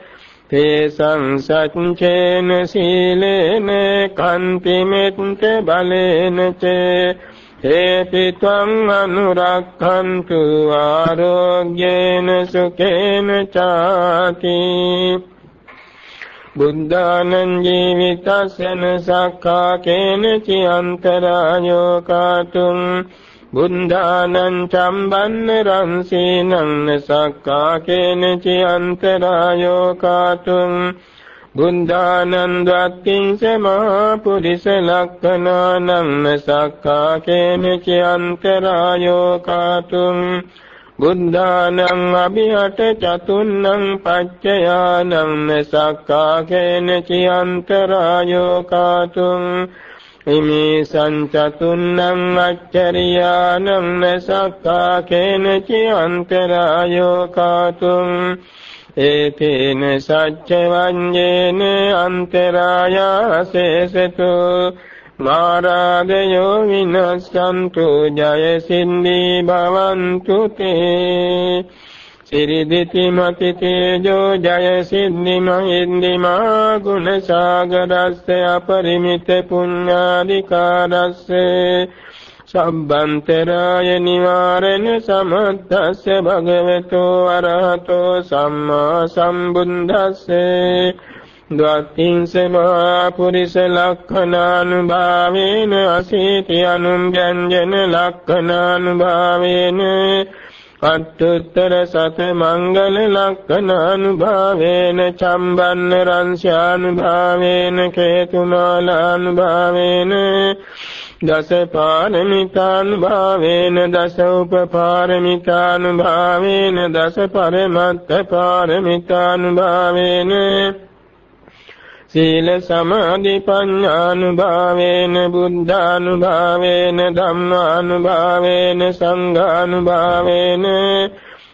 තේසං සච්චේන සීලේන කන්ති මෙත්ත බලේන චේ. තේපි ත්වං අනුරක්කන්තු ආරෝග්‍යේන සුඛේන චාති. බුද්ධානං ජීවිතස්සන සක්ඛා කේනචි අන්තරායෝ කාතුං බුද්ධානං චම්බන්න රංසීනං සක්ඛා කේනචි අන්තරායෝ කාතුං බුද්ධානං දත්තිං සමා පුරිස ලක්ඛනානං සක්ඛා කේනචි අන්තරායෝ කාතුං බුද්ධානං අභිහට චතුන්නං පච්චයානං සක්කා කේන චියන්තරායෝ කාතුං ඉමේ සංචතුන්නං අච්චරියානං සක්කා කේන චියන්තරායෝ කාතුං ඒතේන සච්ච වඤ්ඤේන අන්තරායාසේසතු මාරාදයෝ විනස්සන්තු ජය සින්දී භවන්තු තේ සිරිදිති මති තේජෝ ජය සිද්දි මහින්දිමා ගුණ සාගරස්ස අපරිමිත පුඤ්ඤාදිකාරස්ස සම්බන්තරාය නිවාරණ සමත්තස්ස භගවතෝ අරහතෝ සම්මා සම්බුද්දස්සේ ද්වත්තිංස මහා පුරිස ලක්ඛනානුභාවේන අසීති අනුභ්‍යංජන ලක්ඛනානුභාවේන අට්ඨුත්තර සත මංගල ලක්ඛනානුභාවේන චම්බන්න රංශානුභාවේන කේතුමාලානුභාවේන දස පාරමිතානුභාවේන දස උපපාරමිතානුභාවේන දස පරමත්ත පාරමිතානුභාවේන සීල සමාධි පඤ්ඤානුභාවේන බුද්ධානුභාවේන ධම්මානුභාවේන සංඝානුභාවේන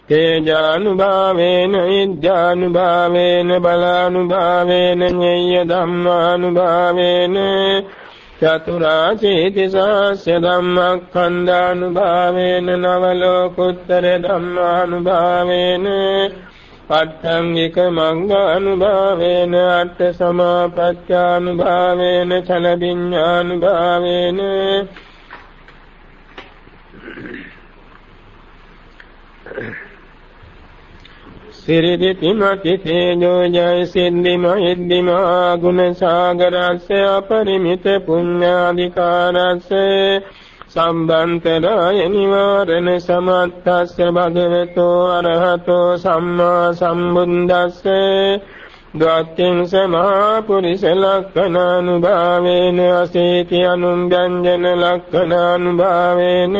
තේජානුභාවේන විද්‍යානුභාවේන බලානුභාවේන ඤෙය්‍ය ධම්මානුභාවේන චතුරාචේති සාස්‍ය ධම්මක්ඛන්දානුභාවේන නවලෝකුත්තර ධම්මානුභාවේන අට්ඨංගික මංගානුභාවේන අට්ඨ සමාපත්‍යානුභාවේන චලදිඤ්ඤානුභාවේන සිරිදි තිමති තේජෝ ජය සිද්ධි මහිද්දිමා ගුණ සාගරස්ස අපරිමිත පුඤ්ඤාධිකාරස්ස. සම්බන්තරාය නිවාරණ සමත්තස්ස භගවතෝ අරහතෝ සම්මා සම්බුද්දස්ස. ද්වත්තිං සමා පුරිස ලක්ඛනානුභාවේන අසීති අනුභ්‍යංජන ලක්ඛනානුභාවේන.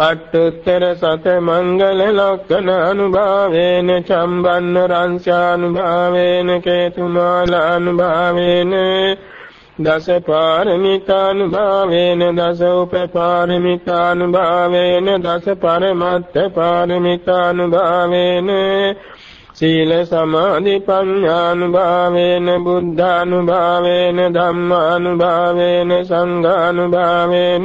අට්ඨුත්තර සත මංගල ලක්ඛනානුභාවේන චම්බන්න රංශානුභාවේන කේතුමාලානුභාවේන. දස පාරමිතානුභාවේන දස උපපාරමිතානුභාවේන දස පරමත්ත පාරමිතානුභාවේන සීල සමාධි ප්‍රඥානුභාවේන බුද්ධානුභාවේන ධම්මානුභාවේන සංඝානුභාවේන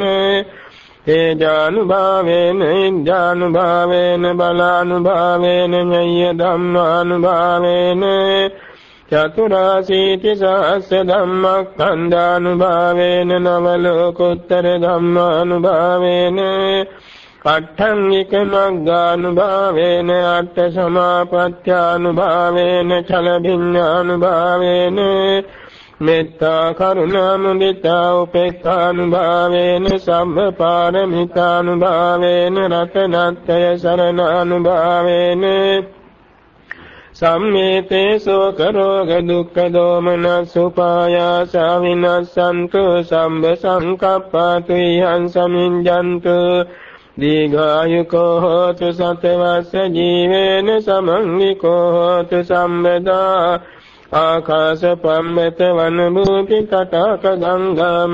තේජානුභාවේන ඉන්ද්‍රානුභාවේන බලානුභාවේන ඤය ධම්මානුභාවේන චතුරාසීති සහස්ස ධම්මක්ඛන්දානුභාවේන නව ලෝකෝත්තර ධම්මානුභාවේන අට්ඨංගික මග්ගානුභාවේන අට්ඨ සමාපත්‍යානුභාවේන චල භිඤ්ඤානුභාවේන මෙත්තා කරුණා මුදිතා උපේක්ඛානුභාවේන සම්ම පාරමිතානුභාවේන රතනත්ය සරණානුභාවේන සම්මේතේ සෝක රෝග දුක්ඛ දෝමන සුපායාස විනස්සන්තු සම්බ සංකප්පතු යං සමිඤ්ජන්තු දීඝායුකෝ හෝතු සතවස්ස ජීවේන සමංගිකෝ හෝතු සම්බදා ආකාශ පම්මත වන භූති තටක ගංගාම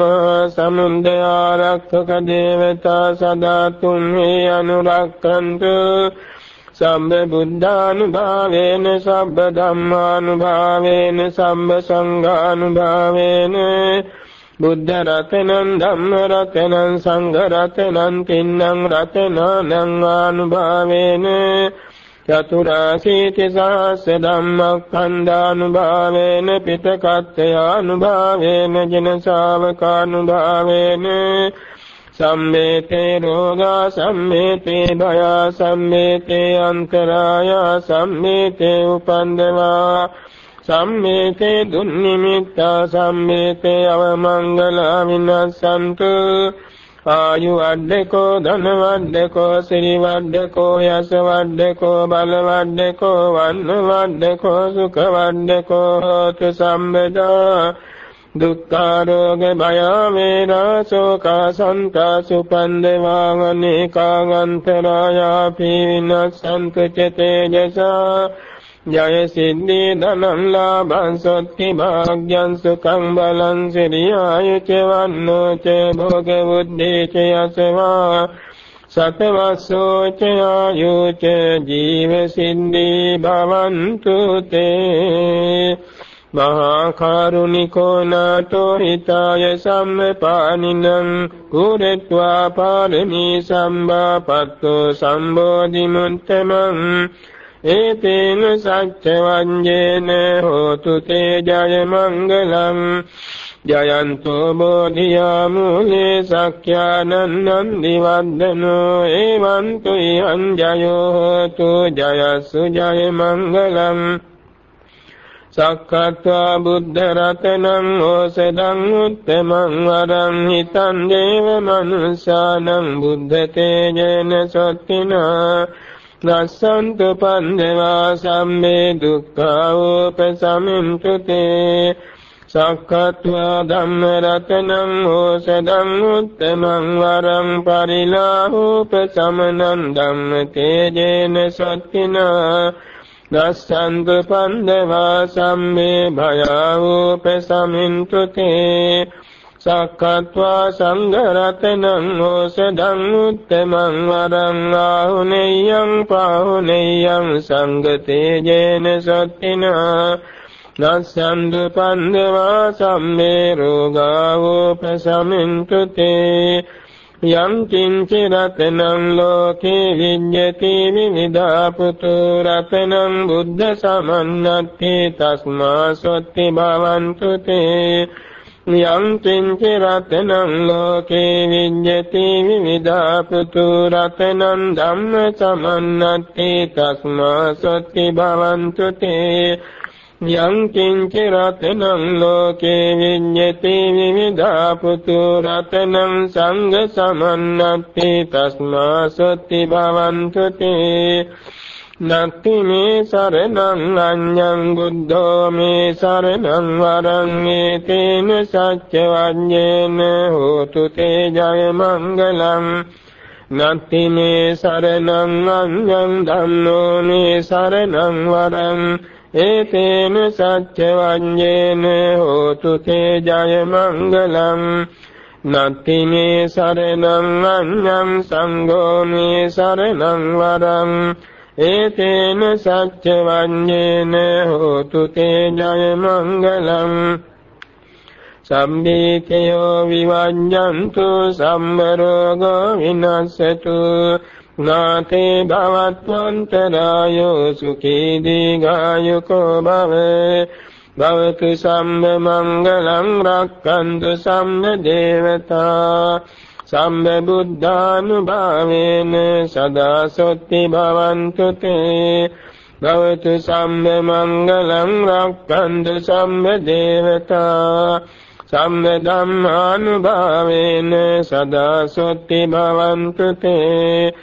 සමුද්ද ආරක්ෂක දේවතා සදා තුන්හි අනුරක්ඛන්තු සම්බ බුද්ධානුභාවේන සබ්බ ධම්මානුභාවේන සම්බ සංඝානුභාවේන බුද්ධ රතනං ධම්ම රතනං සංඝ රතනං තින්නම් රතනං ආනුභාවේන. චතුරාසීති සහස්ස ධම්මක්ඛන්දානුභාවේන පිටකත්ත්‍යානුභාවේන ජන ශාවකානුභාවේන සම්මේතේ රෝගා සම්මේතේ භයා සම්මේතේ අන්තරායා සම්මේතේ උපන්දවා සම්මේතේ දුන්නිමිත්තා සම්මේතේ අවමංගලා විනස්සන්තු ආයු වඩ්ඩකෝ ධන වඩ්ඩකෝ සිරි වඩ්ඩකෝ යස වඩ්ඩකෝ බල වඩ්ඩකෝ වන්න වඩ්ඩකෝ සුඛ වඩ්ඩකෝ හෝතු සම්බදා. දුක්ඛාරෝග භය වේදා ශෝකා සන්තා සුපන්දවා අනේකං අන්තරායා පීනසන්ත චතේජසා ජය සිද්ධි ධනං ලාභං සොත්ති භාග්‍යං සුඛං බලං සිරියායුච වන්නෝ ච භෝග බුද්ධේ ච යසවා සතවස්සෝ ච ආයුච ජීව සිද්ධි භවන්තු තේ මහා කරුණිකෝ නාතෝ හිතාය සම්පානිනං කුරෙත්වා පාරමී සම්බාපත්තෝ සම්බෝධි මුත්තමං ඒතේන සච්ච වඤ්ඤේන හෝතු තේ ජය මංගලං ජයන්තෝ බෝධියා මූලේ සක්ඛ්‍යානන්නම් දිවද්දනෝ එවන්තු යං ජයෝ හෝතු ජයසු ජය මංගලං සක්කත්වා බුද්ධ රතනං ඕසදං උත්තමං වරං හිතං දේව මනුසානං බුද්ධ තේජන සොත්තිනා නස්සන්තු පන්දවා සම්මේ දුක්ඛා උපසමින්තු තේ සක්කත්වා ධම්ම රතනං ඕසදං උත්තමං වරං පරිලාහෝපසමනං ධම්ම තේජේන සොත්තිනා දස්සන්ත පන්දවා සම්මේ භයාවෝපසමින්තු තේ සක්කත්වා සංඝරතනං ඕසදං උත්තමං වරං ආහුනේයං පාහුනේයං සංගතේජේන සත්තිනා නස්සන්දු පන්දවා සම්මේ රෝගාවෝපසමින්තු තේ යං කිංචි රතනං ලෝකේ විඤ්ඤති විවිධා පුතු රතනං බුද්ධ සමන්නත්ති තස්මා සොත්ති භවන්තු තේ. යං කිංචි රතනං ලෝකේ විඤ්ඤති විවිධා පුතු රතනං ධම්ම සමන්නත්ති තස්මා සොත්ති භවන්තු තේ. යං කිංච රතනං ලෝකේ විඤ්ඤති විවිධා පුතු රතනං සංඝ සමන්නත්ති තස්මා සොත්ති භවන්තු තේ නත්ති මේ සරණං අඤ්ඤං බුද්ධෝ මේ සරණං වරං මේ තේන සච්ච වඤ්ඤේන හෝතු තේ ජය මංගලං. නත්ති මේ සරණං අඤ්ඤං ධම්මෝ මේ සරණං වරං. ඒතේන සච්ච වඤ්ඤේන හෝතු තේ ජය මංගලං නත්ති මේ සරණං අඤ්ඤං සංඝෝ මේ සරණං වරං ඒතේන සච්ච වඤ්ඤේන හෝතු තේ ජය මංගලං සම්බීතයෝ විවඤ්ඤන්තු සම්මරෝගෝ විනස්සතු නාතේ භවත්වන්තරායෝ සුඛී දීඝායුකෝ භවේ. භවතු සම්ම මංගලං රක්칸තු සම්ම දේවතා. සම්ම බුද්ධානුභාවේන සදා සොත්ති භවන්තු තේ. භවතු සම්ම මංගලං රක්칸තු සම්ම දේවතා. සම්ම ධම්මානුභාවේන සදා සොත්ති භවන්තු තේ.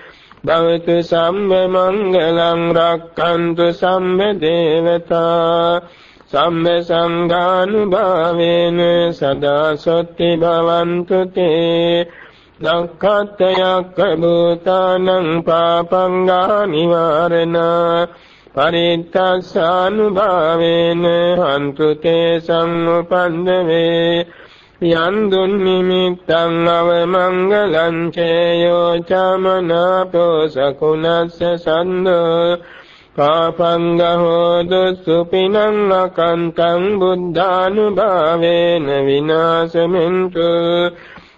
භවතු සම්ම මංගලං රක්칸තු සම්ම දේවතා සම්ම සංඝානුභාවේන සදා සොත්ති භවන්තු තේ ලක්ඛත්‍යයක් භූතානං පාපංගා නිවාරණ පරිත්තස්සානුභාවේන හන්තු තේ සම්උපන්දවේ යන් දුන් නිමිත්තං අවමංගලං චේයෝ චමනාපෝ සකුණස්ස සන්දෝ පාපංගහෝ දුසුපිනං අකන්තං බුද්ධානුභාවේන විනාශමෙන්තු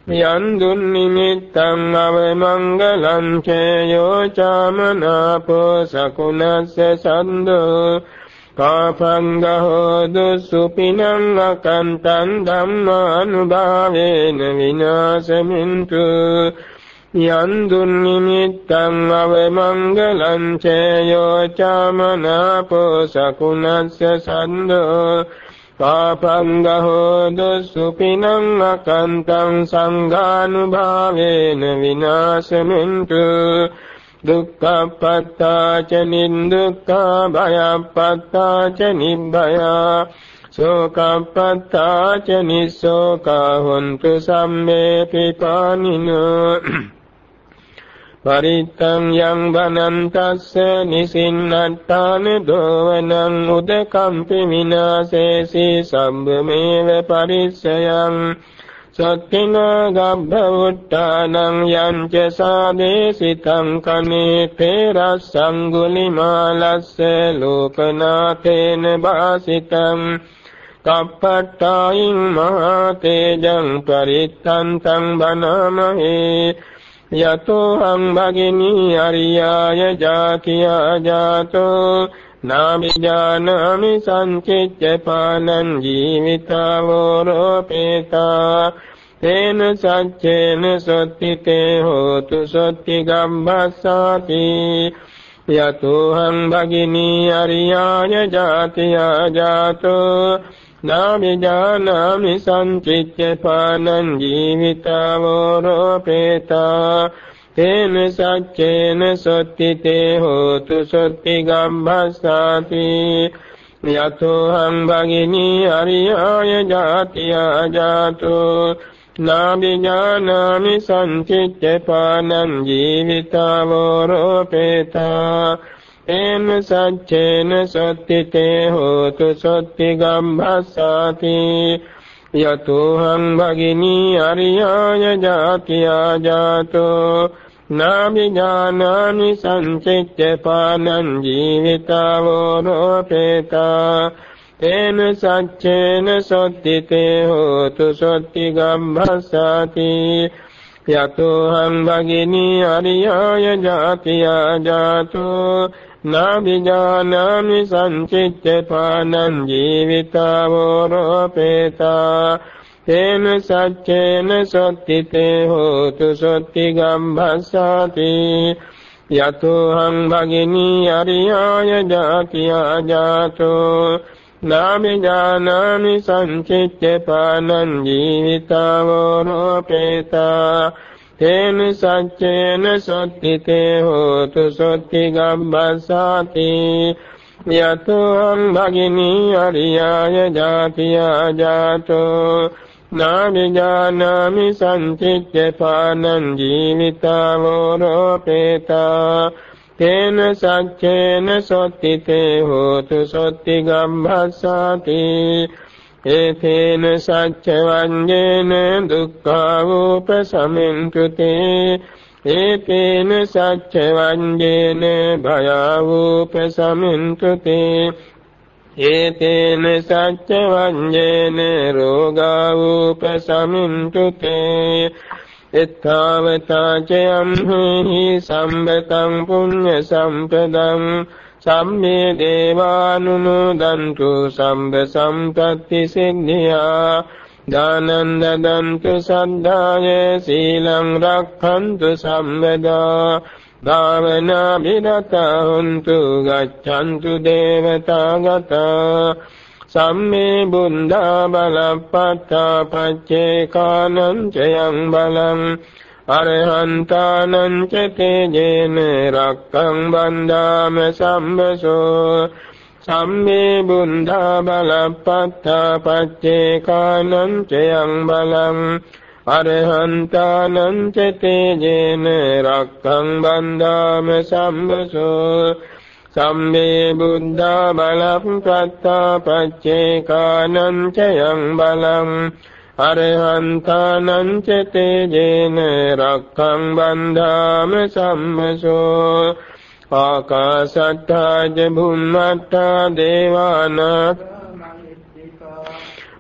යන් දුන් නිමිත්තං අවමංගලං චේයෝ චමනාපෝ සකුණස්ස සන්දෝ කාපංගහෝ දුසුපිනං අකන්තං ධම්මානුභාවේන විනාශමින්තු යන් දුන්නිමිත්තං අවමංගලං චේයෝ චාමනාපෝ සකුණස්ස සන්දෝ පාපංගහෝ දුසුපිනං අකන්තං සංඝානුභාවේන විනාශමින්තු දුක්ඛපත්තා ච නින්දුක්ඛා භයපත්තා ච නිබ්බයා ශෝකපත්තා ච නිස්සෝකා හොන්තු සම්මේ පිපානිනෝ පරිත්තං යං බනන්තස්ස නිසින්නත්තාන දෝවනං උදකම්පි විනාශේසි සම්බමේව පරිස්සයං සත්තින ගබ්බවුට්ටානං යංච සාදේසිතං කනේ පේරස්සං ගුලිමාලස්ස ලෝකනාථේන වාසිතං කප්පට්ටායින් මහතේජං පරිත්තන්තං බනමහේ යතෝ හං භගිනී අරියාය ජාතියා ජාතෝ නාමිජානාමි සංචිච්ච පානං ජීවිතාවෝ රෝපේතා තේන සච්චේන සොත්තිතේ හෝතු සොත්ති ගම්බස්සාති යතෝහං භගිනී අරියාය ජාතියා ජාතෝ නාමිජානාමි සංචිච්ච පානං ජීවිතාවෝ රෝපේතා තේන සච්චේන සොත්තිතේ හෝතු සොත්ති ගම්භස්සාති යතෝහං භගිනී අරියාය ජාතියා ජාතෝ නාබිඥානාමි සංචිච්ච පානං ජීවිතාවෝ රෝපේතා තේන සච්චේන සොත්තිතේ හෝතු සොත්ති ගම්භස්සාති යතෝහං භගිනී අරියාය ජාතියා ජාතෝ නාමිඥානාමි සංචිච්ච පානං ජීවිතාවෝ රෝපේතා තේන සච්චේන සොත්තිතේ හෝතු සොත්ති ගම්භස්සාති යතෝහං භගිනී අරියාය ජාතියා ජාතෝ නාබිජානාමි සංචිච්ච පානං ජීවිතාවෝ රෝපේතා තේන සච්චේන සොත්තිතේ හෝතු සොත්ති ගම්භස්සාති යතෝහං භගිනී අරියාය ජාතියා ජාතෝ නාබිජානාමි සංචිච්ච පානං ජීවිතාවෝ රෝපේතා තේන සච්චේන සොත්තිතේ හෝතු සොත්ති ගම්බස්සාති යතෝං භගිනී අරියාය ජාතියා ජාතෝ නාවිජානාමි සංචිච්ච පානං ජීවිතාවෝ රෝපේතා තේන සච්චේන සොත්තිතේ හෝතු සොත්ති ගම්භස්සාති ඒතේන සච්ච වඤ්ඤේන දුක්ඛාවෝප සමින්තුතේ ඒතේන සච්ච වඤ්ඤේන භයාවෝප සමින්තුතේ ඒතේන සච්ච වඤ්ඤේන රෝගාවෝප සමින්තුතේ එත්තාවතාචයම්හි සම්බතං පුඤ්ඤ සම්පදං සම්මේ දේවානුමෝදන්තු සම්බ සම්පත්ති සිද්ධියා දානං දදන්තු සද්ධාය සීලං රක්ඛන්තු සම්මදා භාවනා විරතා හුන්තු ගච්ඡන්තු දේවතා ගතා සම්මේ බුද්ධා බලප්පත්තා පච්චේකානං චයං බලං අරහන්තානං ච තේජේන රක්ඛං බන්දාම සම්බසෝ සම්මේ බුද්ධා බලප්පත්තා පච්චේකානං චයං බලං අරහන්තානං ච තේජේන රක්ඛං බන්දාම සම්බසෝ. සම්මේ බුද්ධා බලප්පත්තා පච්චේකානං චයං බලං. අරහන්තානං ච තේජේන රක්ඛං බන්ධාම සම්මසෝ ආකාශත්තා ජ භුම්මත්තා දේවානාත්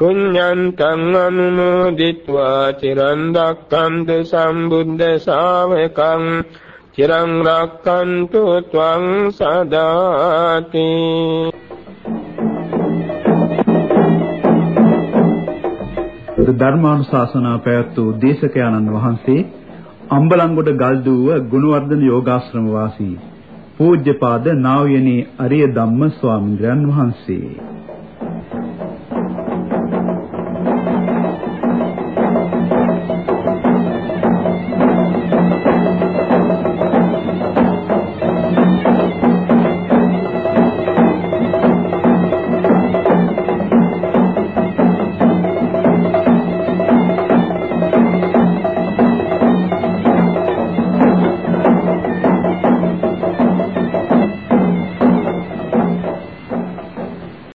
පුඤ්ඤන්තං අනුමෝදිත්වා. චිරන් රක්ඛන්තු සම්බුද්ධ ශාවකං. චිරන් රක්ඛන්තු ත්වං සදාති. ධර්මානුශාසනා පැවැත් වූ දේශක ආනන්ද වහන්සේ අම්බලන්ගොඩ ගල්දුව ගුණවර්ධන යෝගාශ්‍රම වාසී පූජ්‍යපාද නා වූ යනේ අරිය ධම්ම ස්වාමීන් වහන්සේ.